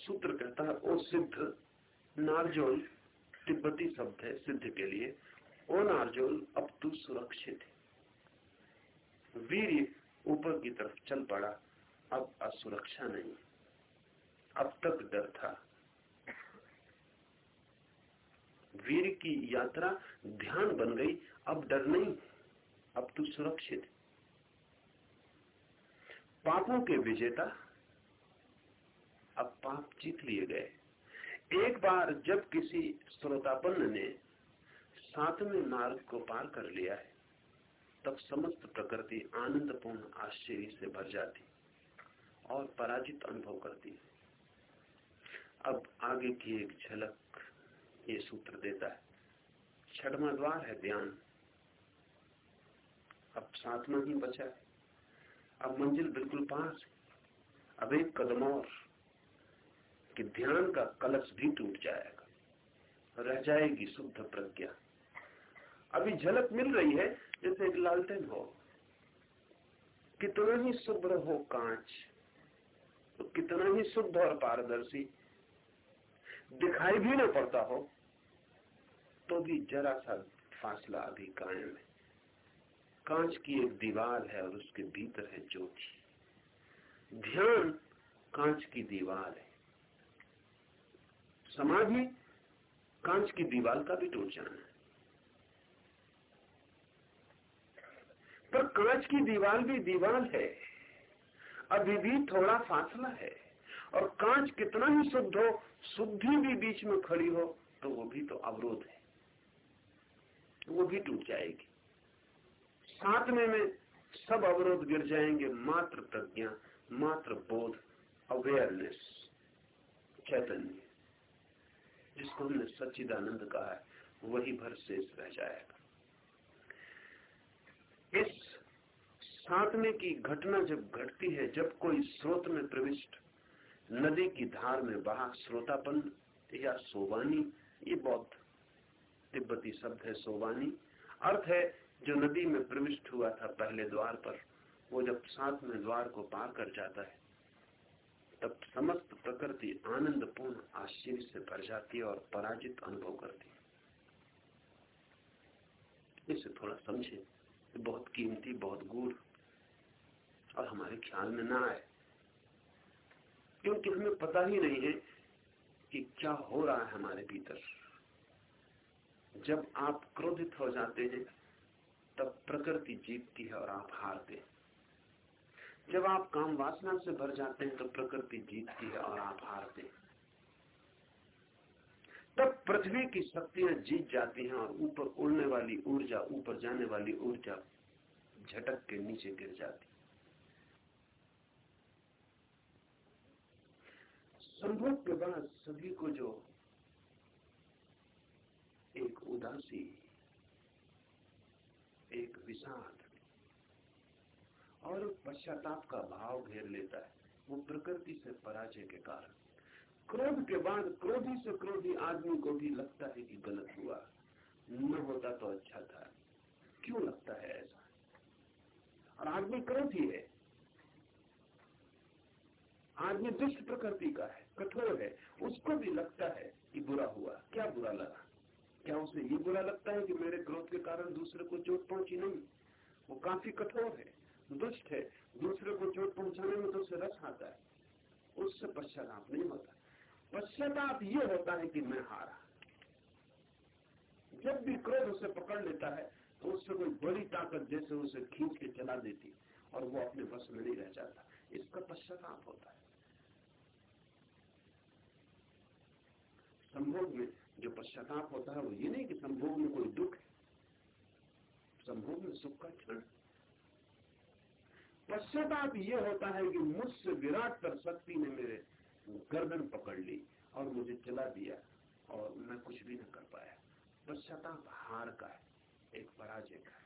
सूत्र कहता है ओ सिद्ध नारजोल तिब्बती शब्द है सिद्ध के लिए ओ नारजोल अब तू सुरक्षित है। वीर ऊपर की तरफ़ चल पड़ा, अब असुरक्षा नहीं, अब तक डर था। वीर की यात्रा ध्यान बन गई, अब डर नहीं, अब तू सुरक्षित। पापों के विजेता अब पाप जीत लिए गए। एक बार जब किसी श्रोतापन्न ने सातवें मार्ग को पार कर लिया है, तब समस्त प्रकृति आनंदपूर्ण आश्चर्य से भर जाती और पराजित अनुभव करती अब आगे की एक झलक ये सूत्र देता है, छठवा द्वार है ध्यान। अब सातवा ही बचा है। अब मंजिल बिल्कुल पास अब एक कदम और। कि ध्यान का कलश भी टूट जाएगा। रह जाएगी शुद्ध प्रज्ञा। अभी झलक मिल रही है, जैसे एक लालटेन हो। कितना ही शुभ्र हो कांच तो कितना ही शुद्ध और पारदर्शी दिखाई भी ना पड़ता हो तो भी जरा सा फासला अभी कायम है। कांच की एक दीवार है और उसके भीतर है ज्योति। ध्यान कांच की दीवार है। समाधि, कांच की दीवार का भी टूट जाना है। पर कांच की दीवार भी दीवार है, अभी भी थोड़ा फासला है, और कांच कितना ही शुद्ध हो, शुद्धि भी बीच में खड़ी हो तो वो भी तो अवरोध है। वो भी टूट जाएगी। सातवें में सब अवरोध गिर जाएँगे, मात्र प्रज्ञा मात्र बोध अवेयरनेस चैतन्य। जिसको हमने सच्चिदानंद कहा है, वही भर शेष रह जाएगा। इस सातवें की घटना जब घटती है, जब कोई स्रोत में प्रविष्ट, नदी की धार में बहा श्रोतापन या सोवानी ये बौद्ध तिब्बती शब्द है सोवानी अर्थ है, जो नदी में प्रविष्ट हुआ था पहले द्वार पर, वो जब में द्वार को पार कर जाता है तब समस्त प्रकृति आनंदपूर्ण, आश्चर्य से भर जाती है और पराजित अनुभव करती है। इसे थोड़ा समझे बहुत कीमती, बहुत गूढ़ और हमारे ख्याल में ना आए। क्योंकि हमें पता ही नहीं है कि क्या हो रहा है हमारे भीतर। जब आप क्रोधित हो जाते हैं, तब प्रकृति जीतती है और आप हारते जब आप काम वासना से भर जाते हैं तो प्रकृति जीतती है और आप हारते हैं। तब पृथ्वी की शक्तियाँ जीत जाती हैं और ऊपर उड़ने वाली ऊर्जा, ऊपर जाने वाली ऊर्जा झटक के नीचे गिर जाती संभोग के बाद सभी को जो एक उदासी, एक विषाद और पश्चाताप का भाव घेर लेता है। वो प्रकृति से पराजय के कारण। क्रोध के बाद क्रोधी से क्रोधी आदमी को भी लगता है कि गलत हुआ। न होता तो अच्छा था। क्यों लगता है ऐसा? और आदमी क्रोधी है। आदमी दुष्ट प्रकृति का है, कठोर है। उसको भी लगता है कि बुरा हुआ। क्या बुरा लगा? क्या उसे ये बुरा लगता है कि मेरे क्रोध के कारण दूसरे को चोट पहुँची नहीं? वो काफ़ी कठोर है। दुष्ट है दूसरे को चोट पहुँचाने में तो उसे रस आता है। उससे पश्चाताप नहीं होता। पश्चाताप ये होता है कि मैं हारा। जब भी क्रोध उसे पकड़ लेता है तो उससे कोई बड़ी ताकत जैसे उसे खींच के चला देती, और वो अपने बस में नहीं रह जाता। इसका पश्चाताप होता है। संभोग में जो पश्चाताप होता है, वो ये नहीं कि संभोग में कोई दुख है। संभोग में सुख का क्षण। पश्चाताप ये होता है कि मुझसे विराट कर शक्ति ने मेरे गर्दन पकड़ ली और मुझे चला दिया और मैं कुछ भी न कर पाया। पश्चाताप हार का है, एक पराजय का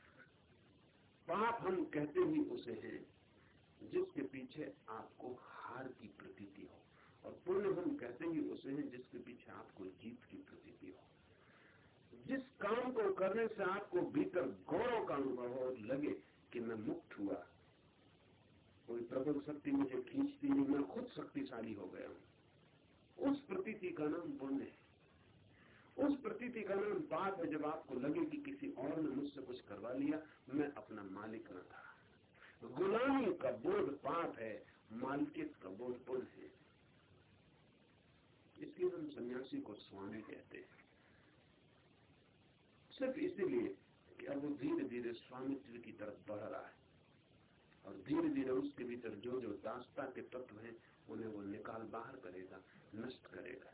पाप हम कहते ही उसे हैं, जिसके पीछे आपको हार की प्रतीति हो। और पुण्य हम कहते ही उसे हैं, जिसके पीछे आपको जीत की प्रतीति हो। जिस काम को करने से आपको भीतर गौरव का अनुभव हो, लगे कि मैं मुक्त हुआ। कोई प्रबल शक्ति मुझे खींचती नहीं, मैं खुद शक्तिशाली हो गया हूँ। उस प्रतीति का नाम पुण्य है। उस प्रतीति का नाम पाप है जब आपको लगे कि किसी और ने मुझसे कुछ करवा लिया, मैं अपना मालिक न था। गुलामी का बोध पाप है, मालिकियत का बोध पुण्य है। इसलिए हम सन्यासी को स्वामी कहते हैं। सिर्फ़ इसीलिए कि अब वो धीरे धीरे स्वामित्व की तरफ़ बढ़ रहा है। और धीरे धीरे उसके भीतर जो जो दास्ता के तत्व हैं, उन्हें वो निकाल बाहर करेगा, नष्ट करेगा।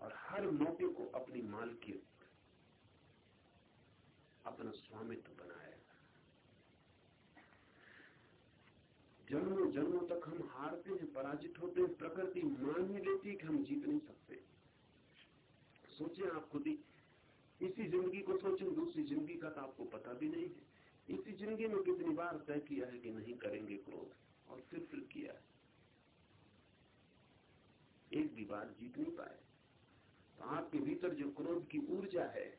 और हर मौके को अपनी मालकियत, अपना स्वामित्व बनाएगा। जन्मों जन्मों तक हम हारते हैं, पराजित होते हैं, प्रकृति मान ही लेती है कि हम जीत नहीं सकते। सोचे आप खुद ही। इसी ज़िंदगी को सोचें, दूसरी ज़िंदगी का तो आपको पता भी नहीं है। इसी ज़िंदगी में कितनी बार तय किया है कि नहीं करेंगे क्रोध? और फिर फिर किया है। एक भी बार जीत नहीं पाए। तो आपके भीतर जो क्रोध की ऊर्जा है,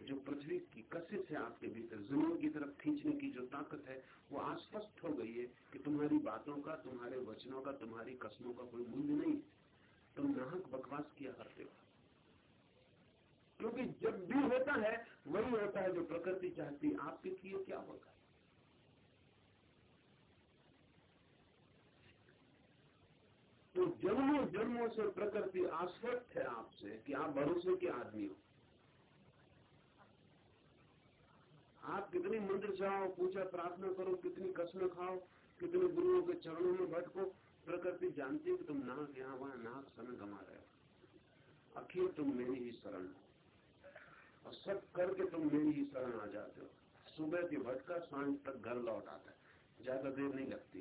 जो पृथ्वी की कशिश है आपके भीतर, ज़मीन की तरफ़ खींचने की जो ताकत है, वो आस्पष्ट हो गई है कि तुम्हारी बातों का, तुम्हारे वचनों का, तुम्हारी कस्मों का कोई मूल्य नहीं तुम नाहक बकवास किया करते हो। क्योंकि जब भी होता है, वही होता है जो प्रकृति चाहती आपके किए क्या होता है? तो जन्मों जन्मों से प्रकृति आश्वस्त है आपसे कि आप भरोसे के आदमी हो। आप कितनी मंदिर जाओ, पूजा प्रार्थना करो, कितनी कसम खाओ, कितने गुरुओं के चरणों में भटको, प्रकृति जानती है कि तुम नाक यहाँ वहाँ नाक समय गमा रहे हो। आखिर तुम मेरी ही शरण हो। और सब करके तुम मेरी ही शरण आ जाते हो। सुबह की भटका साँझ तक घर लौट आता है। ज़्यादा देर नहीं लगती।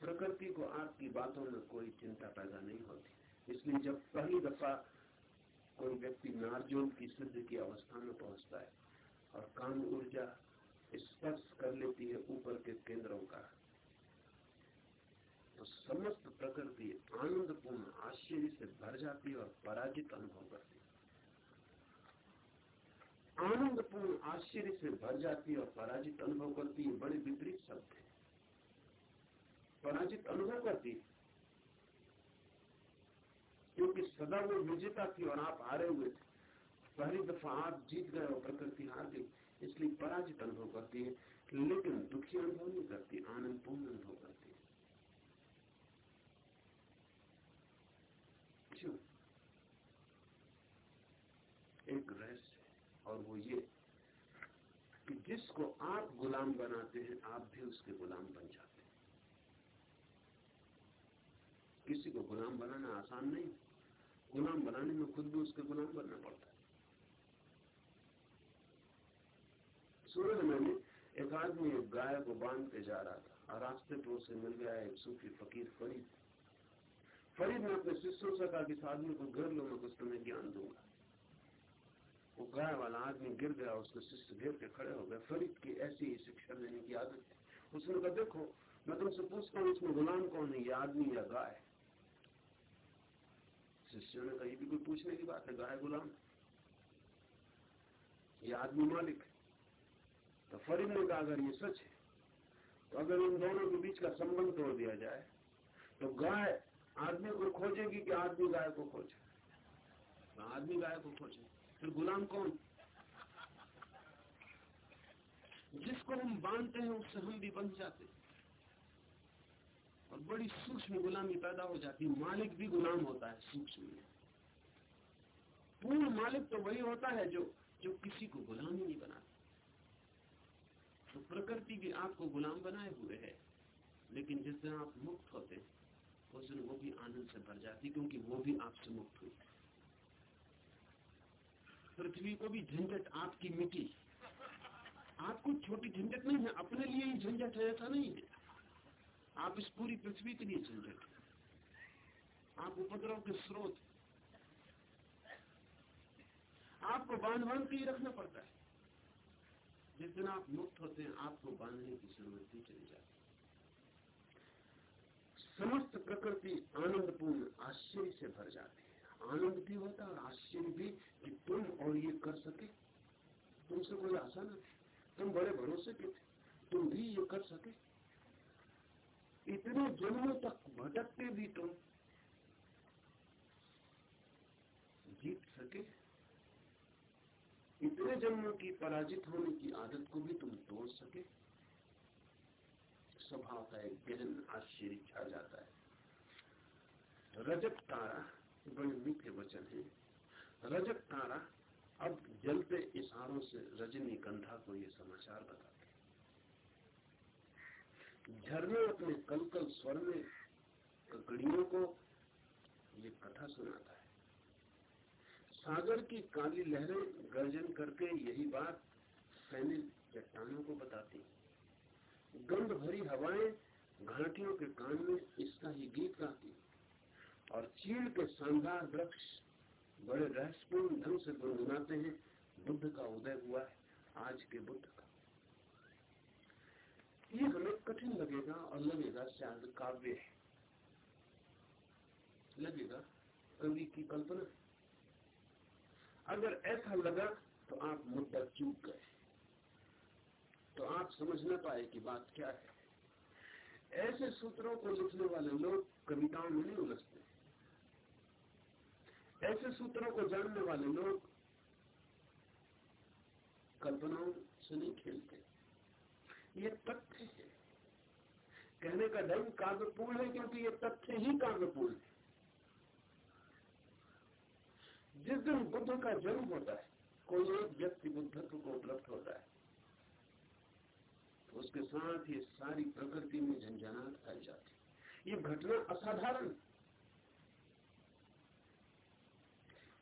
प्रकृति को आपकी बातों में कोई चिंता पैदा नहीं होती। इसलिए जब पहली दफ़ा कोई व्यक्ति नारजोल की सिद्ध की अवस्था में पहुँचता है और काम ऊर्जा स्पर्श कर लेती है ऊपर के केंद्रों का तो समस्त प्रकृति आनंदपूर्ण, आश्चर्य से भर जाती है और पराजित अनुभव करती आनंदपूर्ण, आश्चर्य से भर जाती और पराजित अनुभव करती है। बड़े विपरीत शब्द है। पराजित अनुभव करती क्योंकि सदा वो विजेता थी और आप हारे हुए थे। पहली दफ़ा आप जीत गए और प्रकृति हार गई, इसलिए पराजित अनुभव करती है। लेकिन दुखी अनुभव नहीं करती, आनंदपूर्ण अनुभव करती है क्यों एक रहस्य और वो ये कि जिसको आप गुलाम बनाते हैं, आप भी उसके गुलाम बन जाते हैं। किसी को गुलाम बनाना आसान नहीं। गुलाम बनाने में खुद भी उसके गुलाम बनना पड़ता है। सूरज मैंने एक आदमी एक गाय को बाँध के जा रहा था और रास्ते पर उसे मिल गया एक सूफी फकीर फरीद। फरीद ने अपने शिष्यों से कहा कि इस आदमी को घर लो मैं कुछ तुम्हें ज्ञान दूँगा। वो गाय वाला आदमी गिर गया, उसके शिष्य घेर के खड़े हो गए। फरीद की ऐसी ही शिक्षा देने की आदत है। उसने कहा, देखो, मैं तुमसे पूछता हूँ, इसमें गुलाम कौन है, ये आदमी या गाय? शिष्यों ने कही भी कोई पूछने की बात है, गाय गुलाम? ये आदमी मालिक तो फरीद ने कहा, अगर ये सच है तो अगर इन दोनों के बीच का संबंध तोड़ दिया जाए तो गाय आदमी को खोजेगी कि आदमी गाय को खोजे। आदमी गाय को खोजे। फिर गुलाम कौन? जिसको हम बांधते हैं, उससे हम भी बन जाते और बड़ी सूक्ष्म गुलामी पैदा हो जाती है। मालिक भी गुलाम होता है सूक्ष्म पूर्ण मालिक तो वही होता है जो जो किसी को गुलाम ही नहीं बनाता। तो प्रकृति भी आपको गुलाम बनाए हुए है। लेकिन जिस दिन आप मुक्त होते हैं, उस दिन वो भी आनंद से भर जाती क्योंकि वो भी आपसे मुक्त हुई। पृथ्वी को भी झंझट आपकी मिट्टी आपको छोटी झंझट नहीं है, अपने लिए ही झंझट है, ऐसा नहीं है। आप इस पूरी पृथ्वी के लिए झंझट आप उपद्रव के स्रोत आपको बाँध बाँध के ही रखना पड़ता है। जिस दिन आप मुक्त होते हैं, आपको बांधने की ज़रूरत ही चली जाती है। समस्त प्रकृति आनंदपूर्ण आश्चर्य से भर जाती है। आनंद भी होता और आश्चर्य भी कि तुम और ये कर सके। तुमसे कोई आशा न तुम बड़े भरोसे के थे। तुम भी ये कर सके। इतने जन्मों तक भटकते भी तुम। जीत सके। इतने जन्मों की पराजित होने की आदत को भी तुम तोड़ सके। स्वभाव का एक गहन आश्चर्य छा जाता है। रजत तारा। बड़े मीठे वचन है। रजत तारा अब जलते इशारों से रजनी गंधा को ये समाचार बताते झरने अपने कलकल स्वर में ककड़ियों को ये कथा सुनाता है। सागर की काली लहरें गर्जन करके यही बात फैले चट्टानों को बताती गंध भरी हवाएँ घाटियों के कान में इसका ही गीत गाती और चीड़ के शानदार वृक्ष बड़े रहस्यपूर्ण ढंग से गुनगुनाते हैं। बुद्ध का उदय हुआ है, आज के बुद्ध का। ये हमें कठिन लगेगा और लगेगा शायद काव्य है। लगेगा कवि की कल्पना। अगर ऐसा लगा तो आप मुद्दा चूक गए। तो आप समझ न पाए कि बात क्या है। ऐसे सूत्रों को लिखने वाले लोग कविताओं में नहीं उलझते। ऐसे सूत्रों को जानने वाले लोग कल्पनाओं से नहीं खेलते। ये तथ्य है। कहने का ढंग काव्यपूर्ण है क्योंकि ये तथ्य ही काव्यपूर्ण है। जिस दिन बुद्ध का जन्म होता है, कोई एक व्यक्ति बुद्धत्व को उपलब्ध होता है तो उसके साथ ये सारी प्रकृति में झंझनाट फैल जाती ये घटना असाधारण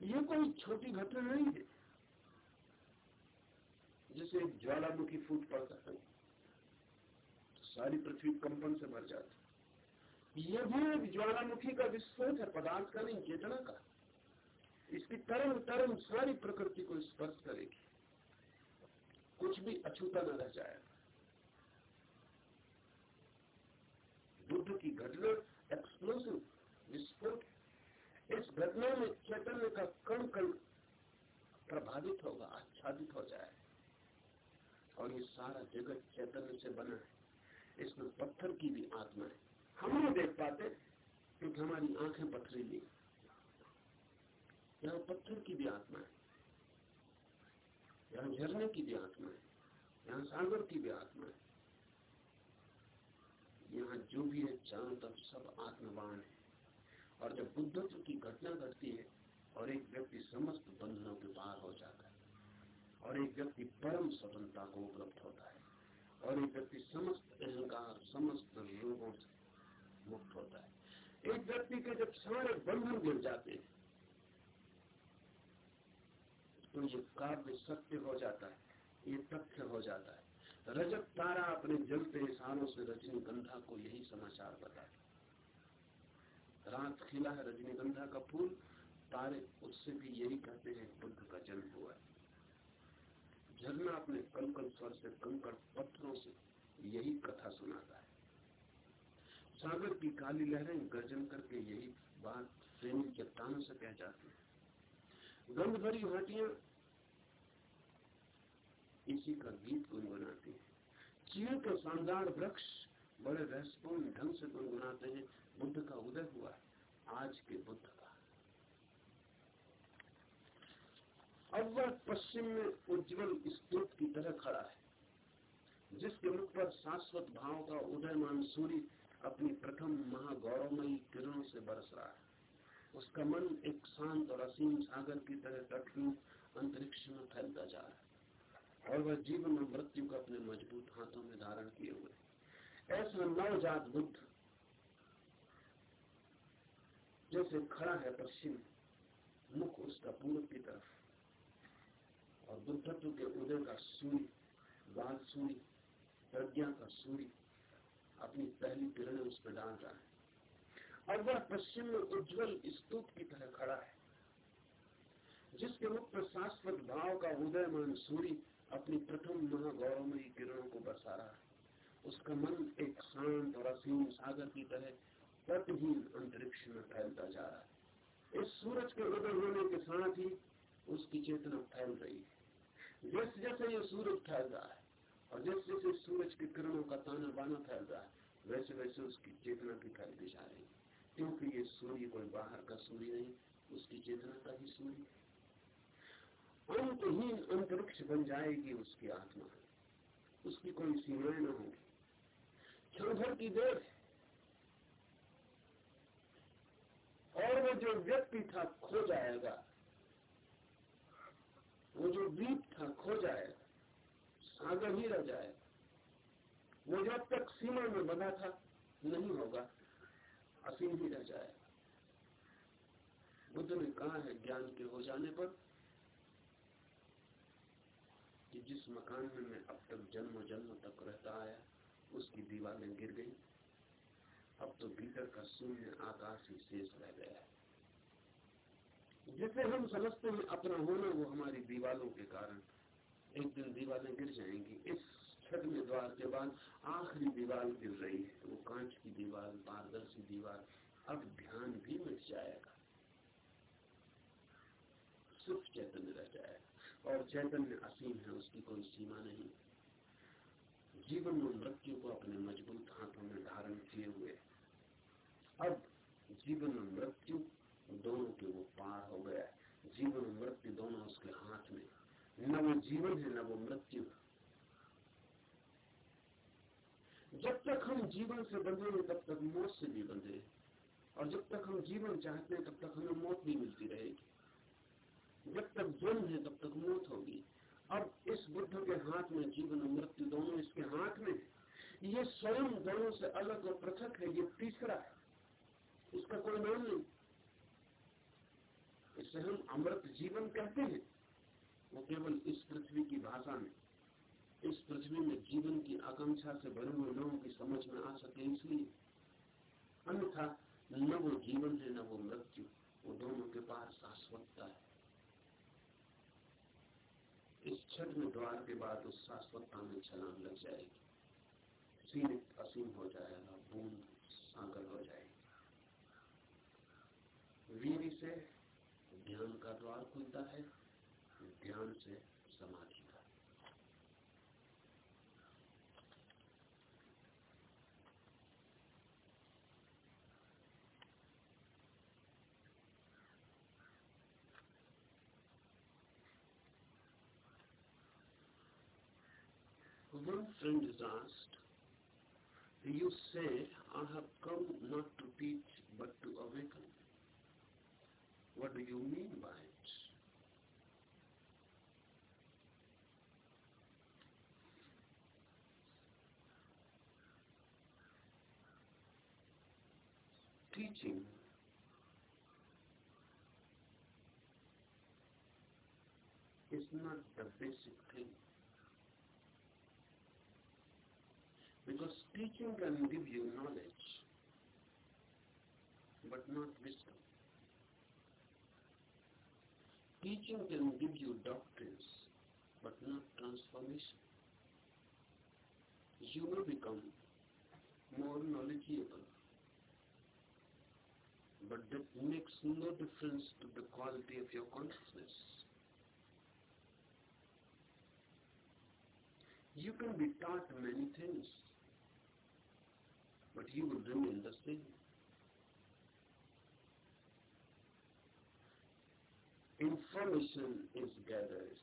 ये कोई छोटी घटना नहीं है जैसे एक ज्वालामुखी फूट पड़ता है। तो सारी पृथ्वी कंपन से भर जाती ये भी एक ज्वालामुखी का विस्फोट है, पदार्थ का नहीं, चेतना का। इसकी तरंग तरंग सारी प्रकृति को स्पर्श करेगी। कुछ भी अछूता न रह जाएगा बुद्ध की घटना एक्सप्लोसिव इस घटना में चैतन्य का कण कण प्रभावित होगा, आच्छादित हो जाए और ये सारा जगत चैतन्य से बना है। इसमें पत्थर की भी आत्मा है। हम नहीं देख पाते, क्योंकि हमारी आँखें पथरीली यहाँ पत्थर की भी आत्मा है। यहाँ झरने की भी आत्मा है। यहाँ सागर की भी आत्मा है। यहाँ जो भी है, चारों तरफ़ सब आत्मवान है। और जब बुद्धत्व की घटना घटती है, और एक व्यक्ति समस्त बंधनों के पार हो जाता है, और एक व्यक्ति परम स्वतंत्रता को उपलब्ध होता है, और एक व्यक्ति समस्त अहंकार, समस्त रोगों से मुक्त होता है। एक व्यक्ति के जब सारे बंधन गिर जाते हैं तो ये काव्य सत्य हो जाता है, ये तथ्य हो जाता है। रजत तारा अपने जलते इशारों से रजनीगंधा को यही समाचार बताए रात खिला है रजनीगंधा का फूल, तारे उससे भी यही कहते हैं, बुद्ध का जन्म हुआ है। झरना अपने कलकल स्वर से, कंकड़ पत्थरों से यही कथा सुनाता है। सागर की काली लहरें गर्जन करके यही बात प्रेमी चट्टानों से कह जाती है। गंध भरी घाटियाँ इसी का गीत गुनगुनाती है। चीड़ के शानदार वृक्ष बड़े रहस्यपूर्ण ढंग से गुनगुनाते हैं। बुद्ध का उदय हुआ आज के बुद्ध का। अब वह पश्चिम में उज्जवल स्तूप की तरह खड़ा है, जिसके मुख पर शाश्वत भाव का उदयमान सूर्य अपनी प्रथम महागौरवमयी किरणों से बरस रहा है। उसका मन एक शांत और असीम सागर की तरह तटहीन अंतरिक्ष में फैलता जा रहा है और वह जीवन और मृत्यु को अपने मज़बूत हाथों में धारण किए हुए ऐसा नवजात बुद्ध जैसे खड़ा है पश्चिम मुख उसका पूर्व की तरफ़। और बुद्धत्व के उदय का सूर्य बाल सूर्य, प्रज्ञा का सूर्य अपनी पहली किरणें उस पर डाल रहा है। और वह पश्चिम में उज्जवल स्तूप की तरह खड़ा है, जिसके मुख पर शाश्वत भाव का उदयमान सूर्य अपनी प्रथम महागौरवमयी किरणों को बरसा रहा है। उसका मन एक शांत और असीम सागर की तरह तटहीन अंतरिक्ष में फैलता जा रहा है। इस सूरज के उदय होने के साथ ही उसकी चेतना फैल रही है। जैसे जैसे ये सूरज फैल रहा है और जैसे जैसे सूरज की किरणों का ताना बाना फैल रहा है, वैसे वैसे उसकी चेतना भी फैलती जा रही है। क्योंकि ये सूर्य कोई बाहर का सूर्य नहीं, उसकी चेतना का ही सूर्य अंतहीन अंतरिक्ष बन जाएगी उसकी आत्मा। उसकी कोई सीमाएँ न होंगी। क्षण भर की देर और वो जो व्यक्ति था, खो जाएगा। वो जो द्वीप था, खो जाएगा। सागर ही रह जाएगा। वो जब तक सीमा में बना था, नहीं होगा। असीम ही रह जाएगा। बुद्ध ने कहा है, ज्ञान के हो जाने पर कि जिस मकान में मैं अब तक जन्म जन्म तक रहता आया उसकी दीवारें गिर गई। अब तो भीतर का शून्य आकाश ही शेष रह गया है। जिसे हम समझते हैं अपना होना वो हमारी दीवालों के कारण। एक दिन दीवारें गिर जाएँगी। इस छठ में द्वार के बाद आखिरी दीवार गिर रही है। वो कांच की दीवार, पारदर्शी दीवार। अब ध्यान भी मिट जाएगा। सिर्फ़ चैतन्य रह जाएगा। और चैतन्य असीम है, उसकी कोई सीमा नहीं। जीवन में मृत्यु को अपने मज़बूत हाथों में धारण किए हुए अब जीवन में मृत्यु दोनों के वो पार हो गया जीवन और मृत्यु दोनों उसके हाथ में न वो जीवन है, न वो मृत्यु जब तक हम जीवन से बंधे हैं, तब तक मौत से भी बंधे और जब तक हम जीवन चाहते हैं, तब तक हमें मौत भी मिलती रहेगी। जब तक जन्म है, तब तक मौत होगी। अब इस बुद्ध के हाथ में जीवन और मृत्यु दोनों इसके हाथ में ये स्वयं दोनों से अलग और पृथक है, ये तीसरा है। इसका कोई नाम नहीं। इसे हम अमृत जीवन कहते हैं। वो केवल इस पृथ्वी की भाषा में, इस पृथ्वी में जीवन की आकांक्षा से भरे हुए लोगों की समझ में आ सके इसलिए। अन्यथा, न वो जीवन है, न वो मृत्यु, वो दोनों के पास शाश्वतता है। इस छठ में द्वार के बाद उस शाश्वतता में छलांग लग जाएगी। सीमित असीम हो जाएगा बूंद सागर हो जाएगी। वीर से ध्यान का द्वार खुलता है, ध्यान से Is asked, you say, I have come not to teach but to awaken. What do you mean by it? Teaching is not the basic thing. Because teaching can give you knowledge, but not wisdom. Teaching can give you doctrines, but not transformation. You will become more knowledgeable, but that makes no difference to the quality of your consciousness. You can be taught many things, but you will remain the same. Information is gathered.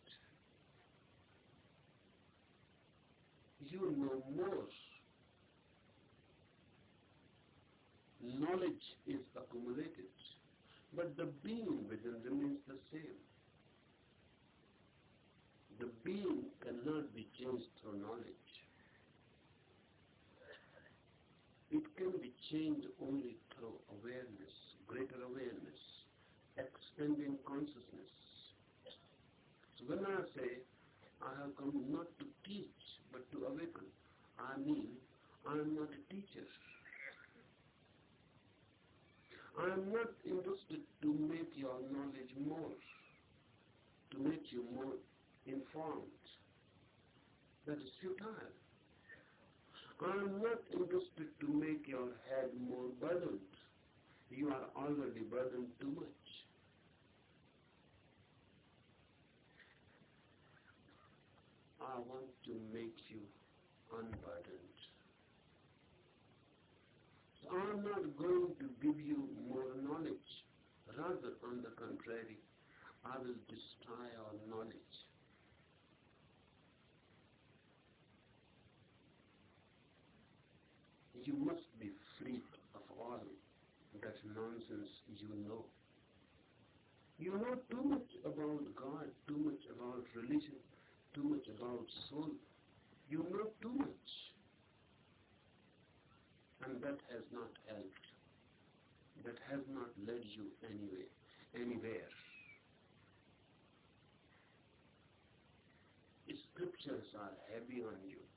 You know more, knowledge is accumulated, but the being within remains the same. The being cannot be changed through knowledge. It can be changed only through awareness, greater awareness, expanding consciousness. So when I say, I have come not to teach, but to awaken, I mean, I am not a teacher. I am not interested to make your knowledge more, to make you more informed. That is futile. I am not interested to make your head more burdened. You are already burdened too much. I want to make you unburdened. So I am not going to give you more knowledge. Rather, on the contrary, I will destroy our knowledge. You must be free of all that nonsense you know. You know too much about God, too much about religion, too much about soul. You know too much. And that has not helped. That has not led you anyway, anywhere. Scriptures are heavy on you.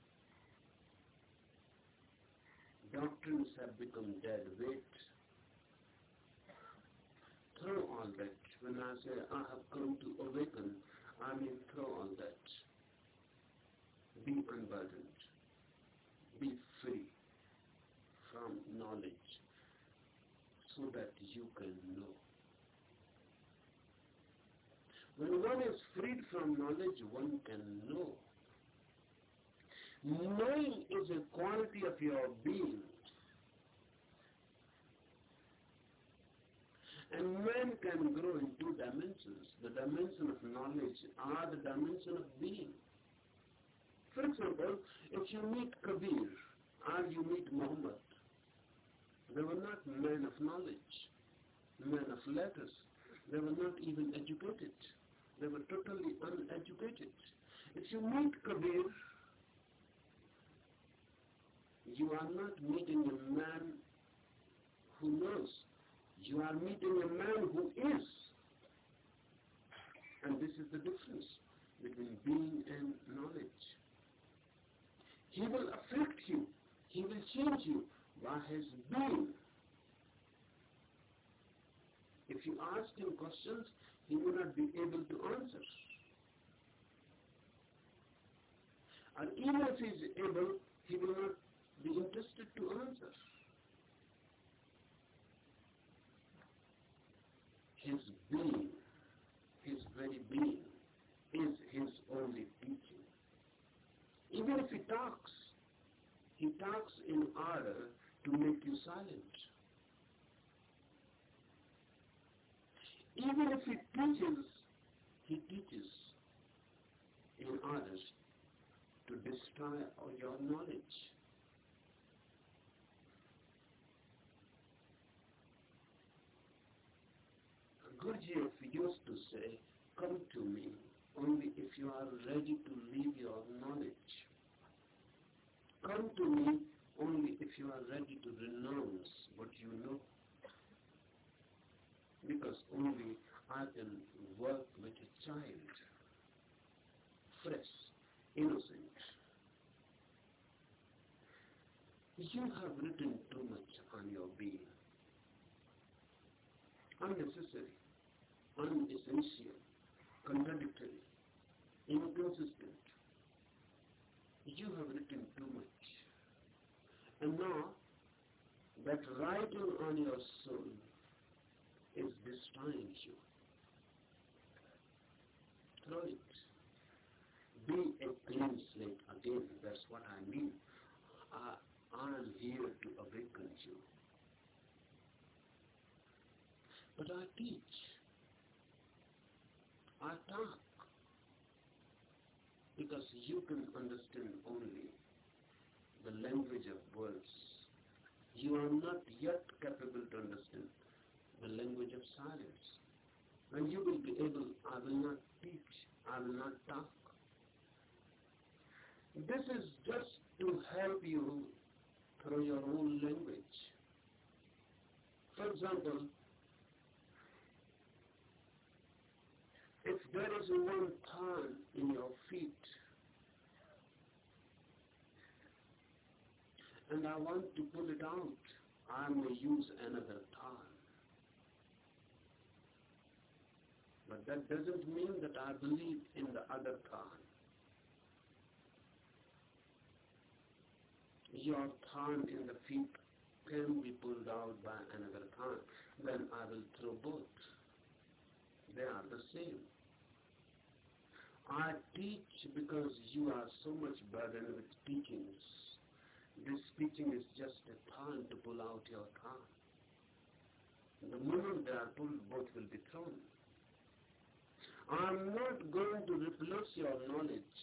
Doctrines have become dead weight. Throw all that. When I say I have come to awaken, I mean throw all that. Be unburdened. Be free from knowledge so that you can know. When one is freed from knowledge, one can know. Knowing is a quality of your being. And man can grow in two dimensions. The dimension of knowledge are the dimension of being. For example, if you meet Kabir or you meet Muhammad, they were not men of knowledge, men of letters. They were not even educated. They were totally uneducated. If you meet Kabir, you are not meeting a man who knows. You are meeting a man who is. And this is the difference between being and knowledge. He will affect you. He will change you by his being. If you ask him questions, he will not be able to answer. And even if he is able, he will not be interested to answer. His being, his very being, is his only teaching. Even if he talks, in order to make you silent. Even if he teaches, he teaches in order to destroy your knowledge. Gurdjieff used to say, come to me only if you are ready to leave your knowledge. Come to me only if you are ready to renounce what you know. Because only I can work with a child, fresh, innocent. You have written too much on your being. Unnecessary unessential, contradictory, inconsistent. You have written too much. And now, that writing on your soul is destroying you. Throw it. Be a clean slate again. That's what I mean. I, I am here to awaken you. But I teach. I talk because you can understand only the language of words You are not yet capable to understand the language of silence. When you will be able, I will not teach, I will not talk. This is just to help you through your own language. For example, if there is one thorn in your feet, and I want to pull it out, I may use another thorn. But that doesn't mean that I believe in the other thorn. Your thorn in the feet can be pulled out by another thorn. Then I will throw both. They are the same. I teach because you are so much burdened with teachings. This teaching is just a thorn to pull out your thorn. The moment they are pulled, both will be thrown. I am not going to replace your knowledge.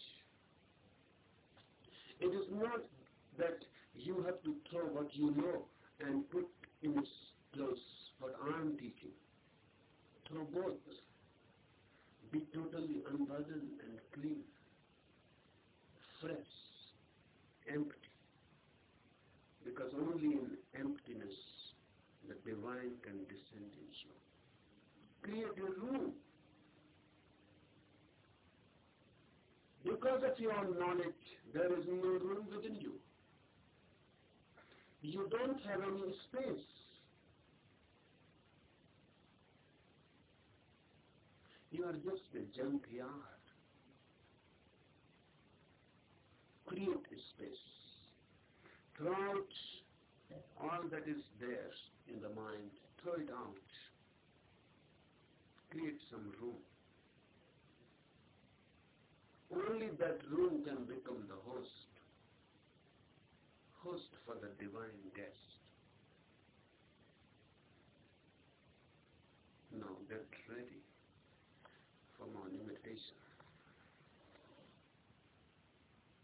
It is not that you have to throw what you know and put in its place what I am teaching. Throw both. Be totally unburdened and clean, fresh, empty. Because only in emptiness the divine can descend in you. Create a room. Because of your knowledge, there is no room within you. You don't have any space. You are just a junkyard. Create a space. Throw out all that is there in the mind. Throw it out. Create some room. Only that room can become the host. Host for the divine guest. Now get ready.